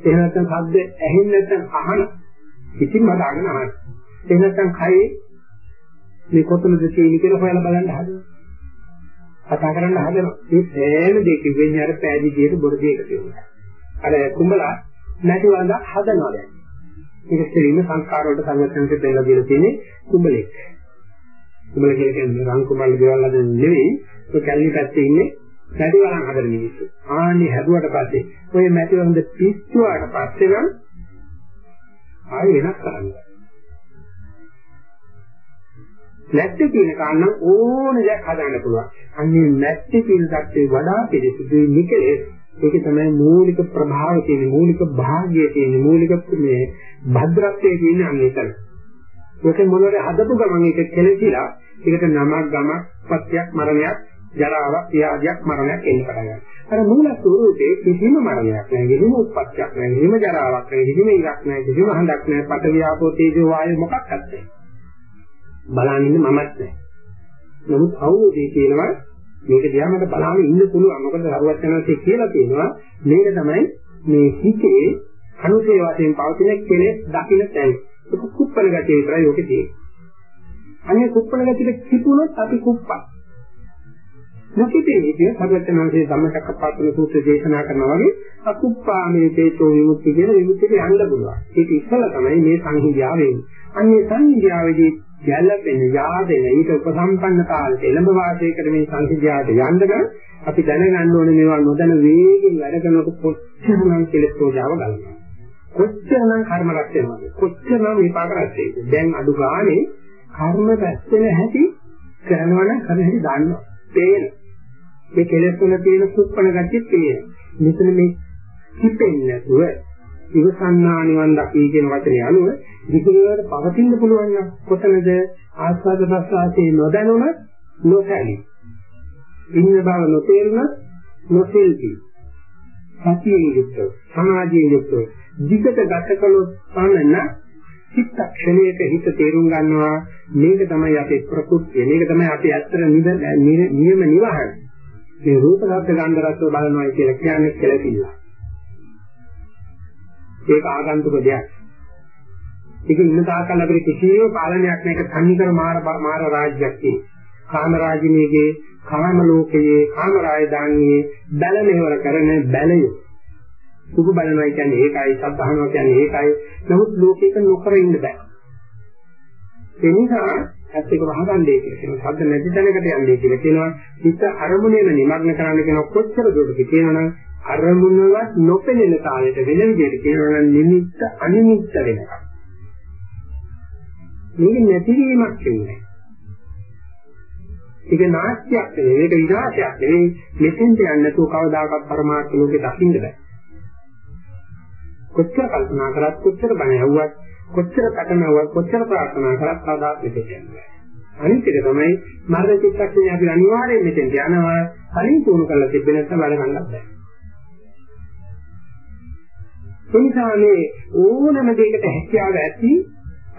එහෙම නැත්නම් ශබ්ද ඇහෙන්නේ නැත්නම් අහන. ඉතින් මදාගෙන අහන. එහෙම නැත්නම් කයේ මේ කොතනද තියෙන්නේ කියලා හොයලා බලන්න හදනවා. කතා කරන්න හදනවා. මේ සෑම දෙයකින් වෙන්නේ අර පෑදීදියට බොරදී එකතු වෙනවා. අර කුඹලා නැති වඳ හදනවා දැන්. ඒක ස්ත්‍රීම සංස්කාර වලට සංගතනට දෙලා දීලා තියෙන්නේ කුඹලෙක්. කුඹල කියන්නේ රං කුඹල ගෙවල් හදන නෙවෙයි. ඒ කැලණි පැත්තේ ඉන්නේ නැති වලන් හදන මිනිස්සු. ආන්නේ හැදුවට පස්සේ ඔය මැටි වඳ පිස්සුවාට පස්සේ නම් ආයෙ වෙනස් කරන්නේ. නැත්තේ කියන කාරණා ඕන දෙයක් හදන්න පුළුවන්. අන්නේ නැත්තේ කියන தත්ත්වේ වඩා පිළිසුදුයි නිකලේ ඒක තමයි මූලික ප්‍රභාවය තියෙන මූලික භාග්‍යය තියෙන මූලික මේ භද්‍රත්වයේ තියෙන අන්නේතන. ඒක මොනවාද හදපු ගමන් ඒක කෙලෙසිලා ඒකට නමක් ගමක් පත්‍යක් මරණයක් ජරාවක් ව්‍යාධියක් මරණයක් එන්න පටන් ගන්නවා. අර මූල ස්වરૂපේ කිසිම මරණයක් නැහැ, කිසිම උත්පත්තියක් නැහැ, කිසිම ජරාවක් නැහැ, කිසිම ඉරක් නැහැ, කිසිම හඳක් නැහැ, පට වියාපෝ තේජෝ වායු මොකක්වත් නැහැ. බලන් ඉන්න මමත් නැහැ. නමුත් අවුලේ තියෙනවා මේක දිහා මට බලන්න ඉන්න පුළුවන්. මොකද සරුවචනන්සේ කියලා තියෙනවා මේක තමයි මේ හිතේ අනුසේ වශයෙන් පවතින කෙලෙස් දකින්න තැන. ඒක කුප්පල ගැටේ විතරයි ඔකේ තියෙන්නේ. අනේ කුප්පල ගැටිට කිපුණොත් අපි කුප්පා. නොකිතේ විදිය සරුවචනන්සේ ධම්මචක්කප්පවත්තන සූත්‍රය දේශනා කරනවා වගේ අකුප්පා මේ තේතෝ විමුක්තිය කියන විමුක්තියට යන්න පුළුවන්. ඒක ඉස්සලා තමයි මේ සංහිඳියාව. වෙන්නේ. අන්නේ සංහිඳියාවේදී ගැළපෙන යාදෙන ඊට උපසම්පන්න කාලේ එළඹ වාසය කර මේ සංසිද්ධියට යන්නම අපි දැනගන්න ඕනේ මේවා නොදැන වේගෙන් වැඩ කරනකොට කොච්චරනම් කෙලෙස්ෝජාව ගලනවා. කොච්චරනම් කර්ම රැස් වෙනවද? කොච්චරනම් විපාක රැස් වෙයිද? දැන් අඩු ගානේ කර්ම රැස් වෙන හැටි කරනවා නම් කරන හැටි දන්නවා. පේන මේ කෙලෙස් වල තියෙන සුප්පණ ගැටි පේන මෙතන මේ කිපෙන්නේ නැතුව ඉවසන්නා නිවන් දකී කියන වචනේ අනුව විකලයට පවතින්න පුළුවන් නම් කොතනද? ආස්වාද ප්‍රසආසයේ නොදැනුණ නොසැලී. ඉන්න බව නොතේරුණ නොසෙල්පි. සතියෙන් යුක්තව සමාධියෙන් යුක්තව විගත ගත කළොත් පමණ චිත්තක්ෂණයක හිත තේරුම් ගන්නවා. මේක තමයි අපේ ප්‍රකෘතිය. මේක තමයි අපේ ඇත්තට නියම නිවහන. මේ රූප ශබ්ද ගන්ධ රස බලනවා කියලා කියන්නේ කෙලෙසිල්ල ඒක ආගන්තුක දෙයක් ඒක ඉන්න තාක්කල් අපිට කිසිම පාලනයක් නැක තනිකර මාර මාර රාජ්‍යයක් තියෙනවා. කාම රාජිනීගේ කාම ලෝකයේ කාම රාජධානියේ බැල මෙහෙවර කරන බැලය. සුදු බලනවා කියන්නේ ඒකයි, සත්හනවා කියන්නේ ඒකයි. නමුත් ලෝකයක නොකර ඉන්න බෑ. ඒ නිසා ඇත්ත එක වහගන්නේ කියලා කියනවා. ශබ්ද නැති තැනකට යන්නේ කියලා කියනවා. හිත අරමුණේම නිමග්න කරන්න කියන කොච්චර දුරට කියනවනම් අරමුණවත් නොපෙනෙන කාලයට වෙන විදිහට කියනවනම් නිමිත්ත අනිමිත්ත වෙනවා. මේක නැතිවීමක් කියන්නේ. ඒක නාස්තියක් නෙවෙයි, මේක විනාශයක් නෙවෙයි. මෙතෙන්ට යන්න නැතුව කවදාකවත් පරමාර්ථ ලෝකේ දකින්න බෑ. කොච්චර කල්පනා කරත් කොච්චර බණ ඇහුවත් කොච්චර කටනවත් කොච්චර ප්‍රාර්ථනා කරත් කවදාත් මෙතෙන් යන්නේ අනිත් එක තමයි මරණ චිත්තක්ෂණය අපි අනිවාර්යයෙන් මෙතෙන් යනවා. කලින් තුරු කරලා තිබෙ නැත්නම් වැඩ ගන්නත් බෑ එනිසානේ ඕනම දෙයකට හැකියාව ඇති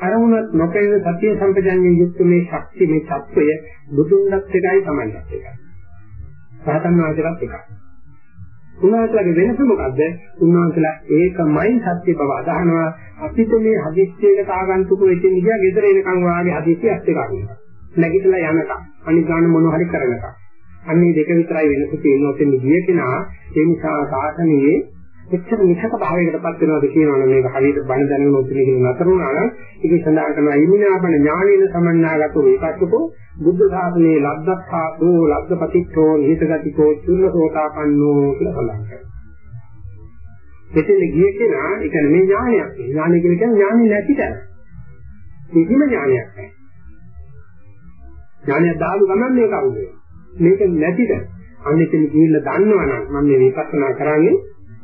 අරමුණක් නොකෙන්න සතිය සම්පජන්යෙන් යුක්ත මේ ශක්තිය මේ தত্ত্বය බුදුන්වත් එකයි තමයිත් එකයි. සාතන් වාදකත් එකයි. උන්වහන්සේලාගේ වෙනස මොකද්ද? උන්වහන්සේලා ඒකමයි සත්‍ය බව අදහනවා. අපිට මේ හදිස්සියකට ආගන්තුක වෙච්ච නිදියා ගෙදර එනකන් වාගේ හදිස්සිය ඇත්ත ගන්නවා. නැගිටලා යනකම් අනිත් ගාන මොන හරි කරනකම්. අන්නේ දෙක විතරයි වෙනස තියෙනවා. ඔතෙන් ගිය කෙනා ඒ නිසා සාසනයේ එච්චර නිසක භාවයකටපත් වෙනවද කියනවනේ මේක හරියට බණ දැනගෙන උතුනේ කියන නතර වුණා නම් ඒක සඳහන් කරනවා ඉමිනාපන ඥානීන සමන්නාගතෝ ඒකත්කෝ බුද්ධ ශාසනයේ ලබ්ධක්ඛාතෝ ලබ්ධපතිච්ඡෝ නිහිතගතිකෝ චුල්ලසෝතාපන්නෝ කියලා සඳහන් කරනවා. එතෙන් ගිය කෙනා ඒ කියන්නේ මේ ඥානයක්. ඥානය කියන්නේ ඥානෙ නැති තැන. කිසිම ඥානයක් නැහැ. ඥානය දාලු ගමන් මේක අවුලයි. මේක නැති තැන. අන්න එතන ගිහිල්ලා දන්නවනම් මම මේ විපස්සනා කරන්නේ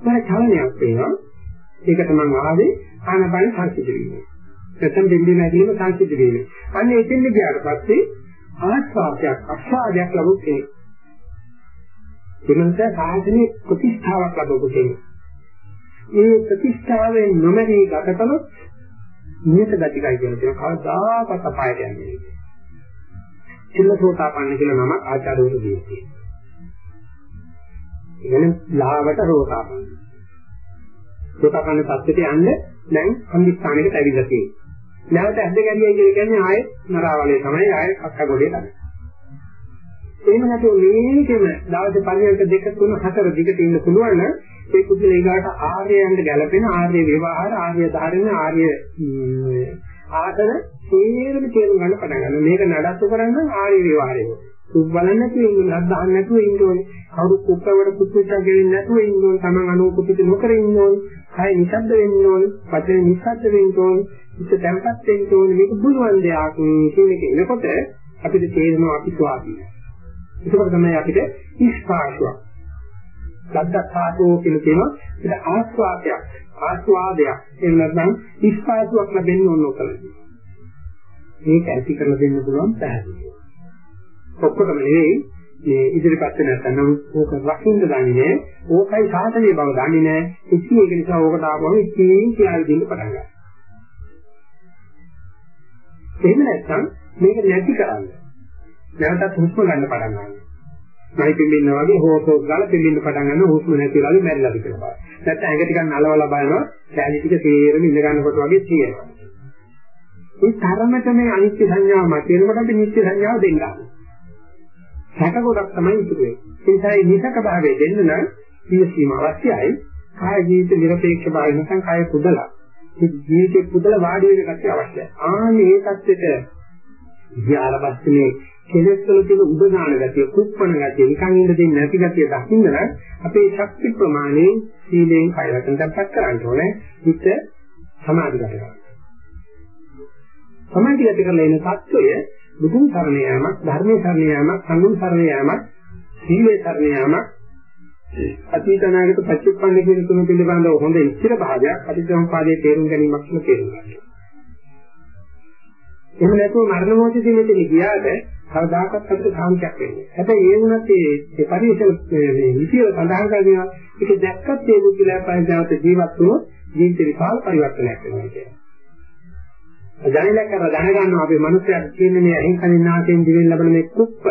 මම චලනයක් වෙනවා. ඒක තමයි ආවේ ආනපන සංසිද්ධ වීම. නැත්නම් දෙන්නේ නැතිවම සංසිද්ධ වීම. අන්න එතෙන්ද ගියාට පස්සේ ආස්වාදයක් අස්වාදයක් ලැබුත් ඒ. එමන්ත සාධනේ ප්‍රතිස්ථාවක් ලැබුත් ඒ. ඒ ප්‍රතිස්ථාවෙන් නොමැරී ගත කළොත් නියත ගතිකයි කියන දේ කවදාකවත් අපායට යන්නේ නැහැ. චිල්ලසෝතාපන්න කියලා නම ආචාර්යවරු දෙන්නේ. කියන්නේ ලාවට රෝතාපන්න. රෝතාපන්න තත්ත්වයට යන්න දැන් සම්දිස්ථානයකට ඇවිල්ලා තියෙනවා. නැවත ඇද්ද ගැලියයි කියන්නේ ආයෙත් නරාවලේ තමයි ආයෙත් අක්ක ගොඩේ තමයි. එහෙම නැතුව මේකෙම දවස් පරිවර්ත දෙක තුන හතර දිගට ඉන්න පුළුවන් නම් ඒ කුසල ඊගාට ආර්යයන්ට ගැලපෙන ආර්ය ව්‍යවහාර ආර්ය ධාරණ ආර්ය ආසන සියලුම තේරුම් ගන්න පටන් ගන්නවා. මේක නඩත්තු කරන්න ආර්ය ව්‍යවහාරය. සුබ් බලන්න නැතුව ඉන්න නැත්නම් නැතුව ඉන්න ඕනේ. කවුරු කුප්පවල කුප්පිටක් ගෙවෙන්නේ නැතුව ඉන්න ඕනේ. Taman අනු කුප්පිට නොකර ඉන්න ඕනේ. කය නිශ්ශබ්ද වෙන්න ඕනේ. පතේ නිශ්ශබ්ද වෙන්න ඕනේ. හිත තැම්පත් වෙන්න ඕනේ. මේක බුදුන් දෙයක් කියන එක එනකොට අපිට තේරෙනවා අපි ස්වාධීන. ඒකවල තමයි අපිට ඉස්පාසුවක්. ලද්දස්සාතෝ කියන කියනවා ඒක ආස්වාදයක්. ආස්වාදයක්. එහෙම නැත්නම් ඉස්පාසුවක් ලැබෙන්න ඕන ඔතනදී. මේක ඇති කරලා දෙන්න පුළුවන් පැහැදිලි. ඔක්කොම නෙවෙයි මේ ඉදිරිපත් වෙන නැත්නම් ඕක රකින්න දන්නේ නෑ. ඕකයි සාසනීය බව දන්නේ නෑ. ඉතින් ඒක නිසා ඕකට ආවම ඉතින් කියලා දෙන්න පටන් ගන්නවා. එහෙම නැත්නම් මේක නැති කරන්න. නැවතත් හුස්ම ගන්න පටන් ගන්නවා. මයි පිම්බින්න වගේ හොස්ෝ ගාලා පිම්බින්න පටන් ගන්න හුස්ම නැති වෙලාවේ මැරිලාද කියලා බලන්න. නැත්නම් ඇඟ ටිකක් නලවලා බලනවා. කැලි ටික තේරෙම ඉඳ ගන්නකොට වගේ තියෙනවා. මේ තරමට මේ අනිත්‍ය සංඥාව මත වෙනකොට අපි නිත්‍ය සංඥාව දෙන්නවා. 60 ගොඩක් තමයි ඉතුරු වෙන්නේ. ඒ නිසා මේ නිසක භාවය දෙන්න නම් සිය සීම අවශ්‍යයි. කාය ජීවිත නිර්පේක්ෂ භාවය නැත්නම් කාය කුදලා. මේ ජීවිතේ කුදලා වාඩි වෙන කතිය අවශ්‍යයි. ආනේ ඒ தත්ත්වෙට ධ්‍යානපස්සේ කෙලෙස් වල තියෙන උදගාන ගතිය, කුප්පණ ගතිය, නිකන් ඉඳ දෙන්නේ නැති ගතිය දකින්න නම් අපේ ශක්ති ප්‍රමාණය සීලෙන් කාය වචන දෙකක් කරන්න ඕනේ. හිත සමාධිගත කරගන්න. සමාධිගත කරලා එන தত্ত্বය බුදුන් සරණ යාමක්, ධර්මයේ සරණ යාමක්, සංඝන් සරණ යාමක්, සීලේ සරණ යාමක්, අතීතනාගත පච්චුප්පන්න කියන තුන පිළිබඳව හොඳ ඉස්තිර භාවයක් අතිසම්පාදයේ තේරුම් ගැනීමක් කියලා තේරුම් ගන්නවා. එහෙම නැතුව මරණ මොහොතදී මෙතන ගියාට කවදාකවත් අපිට සාන්තියක් වෙන්නේ. හැබැයි ඒ වුණත් ඒ පරිශ්‍රම මේ විදිය සඳහන් කරනවා ඒක දැක්කත් ඒ මුකිලා පරිජාත ජීවත් වුණොත් ජීවිත විපාක පරිවර්තනයක් වෙනවා කියන්නේ. දැනෙලා කර දැනගන්නවා අපේ මනුස්සයාට කියන්නේ මේ අහිං කනින් නාසයෙන් දිවෙන් ලබන මේ කුප්ප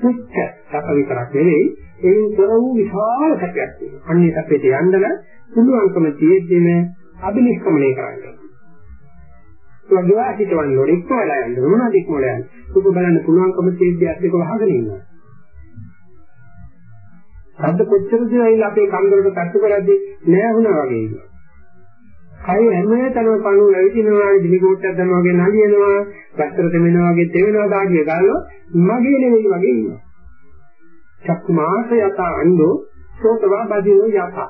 පුච්ච සැප විතරක් නෙවෙයි ඒන් තොර වූ විශාල සැපයක් තියෙනවා. අන්නේ සැපේට යන්න පුළුවන්කම තියෙද්දිම අභිනිෂ්ක්‍මණය කරන්න. ඒක ගිවාසිතවන්න ඕනේ ඉක්මවලා යන්න මොනවද ඉක්මවලා යන්නේ. ඒක බලන්න පුළුවන්කම තියෙද්දි අත් දෙක වහගෙන ඉන්නවා. සද්ද කොච්චර දිනයිලා අපේ කන් වලට තට්ටු කරද්දී නෑ වුණා වගේ ඉන්නවා. කය හැමතැනම පණු ලැබිනවා දිලිගෝට්ටක් දැම්මා වගේ නලියනවා පැත්තට දෙමෙනවා වගේ තෙවෙනවා දාගිය ගාලෝ මගේ නෙවෙයි වගේ ඉන්නවා චක්මාස යත අන්දෝ සෝතවා බදිනෝ යත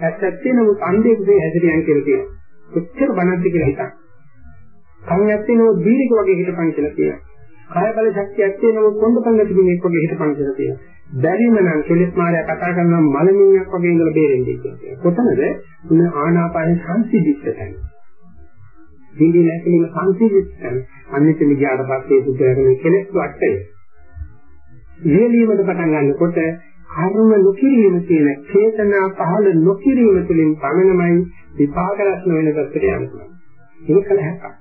ඇත්තටම නමුත් අන්දේකේ හැදිරියන් කියලා කියනවා කොච්චර බනක්ද කියලා හිතන්න. කන් ඇත්තේ නෝ දීර්ඝ වගේ හිටපන් කියලා කියනවා කාය බල ශක්තියක් තියෙනව කොණ්ඩපංග තිබුණෙක් වගේ හිටපන් කියලා තියෙනවා. බැරිම නම් කෙලෙස් මායя කතා කරන මලමිණියක් වගේ ඉඳලා බේරෙන්නේ කියලා. කොතනද? උන ආනාපාන සංසිද්ධිත්තයි. හිඳි නැතිලම සංසිද්ධිත්තයි. අනිත් මිගියාට පස්සේ සුද්ධයගෙන කෙලෙස් වටේ. නියලීමට පටන් ගන්නකොට කර්ම නොකිරීම කියන චේතනා පහළ නොකිරීම තුළින් පමණමයි විපාක රැස්න වෙන තත්ත්වයට යන්නේ. ඒක කල හැකියි.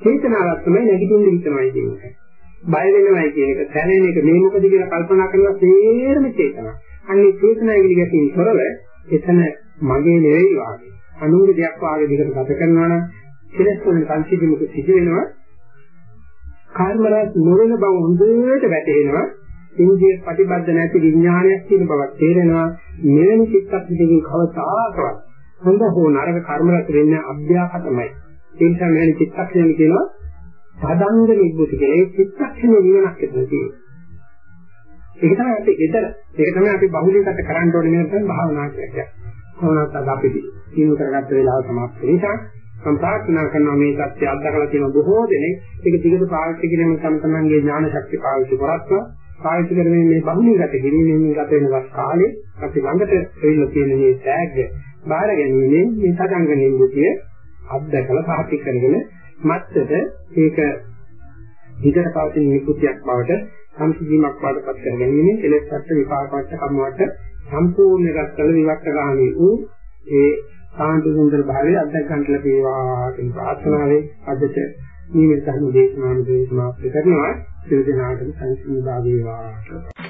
චේතනාවක් තමයි නැගිටින්න හිතනවායි කියන එක. බය වෙනවයි කියන එක, සැලෙන එක මේ මොකද කියලා කල්පනා කරනවා තේරම චේතනාව. අන්නේ චේතනාව පිළිගැටීම තොරව එතන මගේ නෙවෙයි වාගේ. අනුන්ගේ දෙයක් වාගේ දිකට ගත කරනවා නම් කෙලස් වලින් සංසිඳීමක සිදු වෙනවා. කර්ම රැස් නොවන බව හොඳට වැටහෙනවා. ඉන්දිය ප්‍රතිබද්ධ නැති විඥානයක් කියන බවක් තේරෙනවා. මෙවැනි චිත්තක්ෂණයකින් කවදාකවත් හොඳ හෝ නරක කර්ම රැස් වෙන්නේ අභ්‍යාසතමයි. ඒ නිසා මෙවැනි චිත්තක්ෂණ කියනවා සාධංග නිබ්බුති කියලා. ඒ චිත්තක්ෂණ නිවනක් එතන තියෙනවා. ඒක තමයි අපි ඊතර ඒක තමයි අපි බහුලීගත කරන්න ඕනේ නේද භාවනා කියන්නේ. කොහොමවත් අද අපි දිනු කරගත්ත වෙලාව සමාප්ත නිසා මම ප්‍රාර්ථනා කරනවා මේ සත්‍ය අත්දකලා තියෙන බොහෝ දෙනෙක් ඒක දිගට පාවිච්චි කිරීම තම තමන්ගේ ඥාන ශක්තිය පාවිච්චි කරත්වා පාවිච්චි කරමින් මේ බහුලීගත කිරීමෙන් ගත වෙනවත් කාලේ අපි ළඟට එවිල්ලා තියෙන මේ ටැග් බාර ගැනීමෙන් මේ සාධංග නිබ්බුතිය අත්දැකලා සාහිත්‍ය කරගෙන මත්තට ඒක හිතට පවතින නිකුතියක් බවට සම්සිද්ධියක් බවට පත් කර ගැනීම කෙලෙස් වට විපාකවට කම්මවට සම්පූර්ණ රැස්කල විවක්ත ගාමී වූ ඒ සාන්ති සුන්දර භාවයේ අත්දැක ගන්න ලැබේවා කියන ප්‍රාර්ථනාවෙන් අදට නිමිත ධර්ම දේශනාව දේශනා කරනවා. සියලු දෙනාටම සංසිද්ධිය වේවා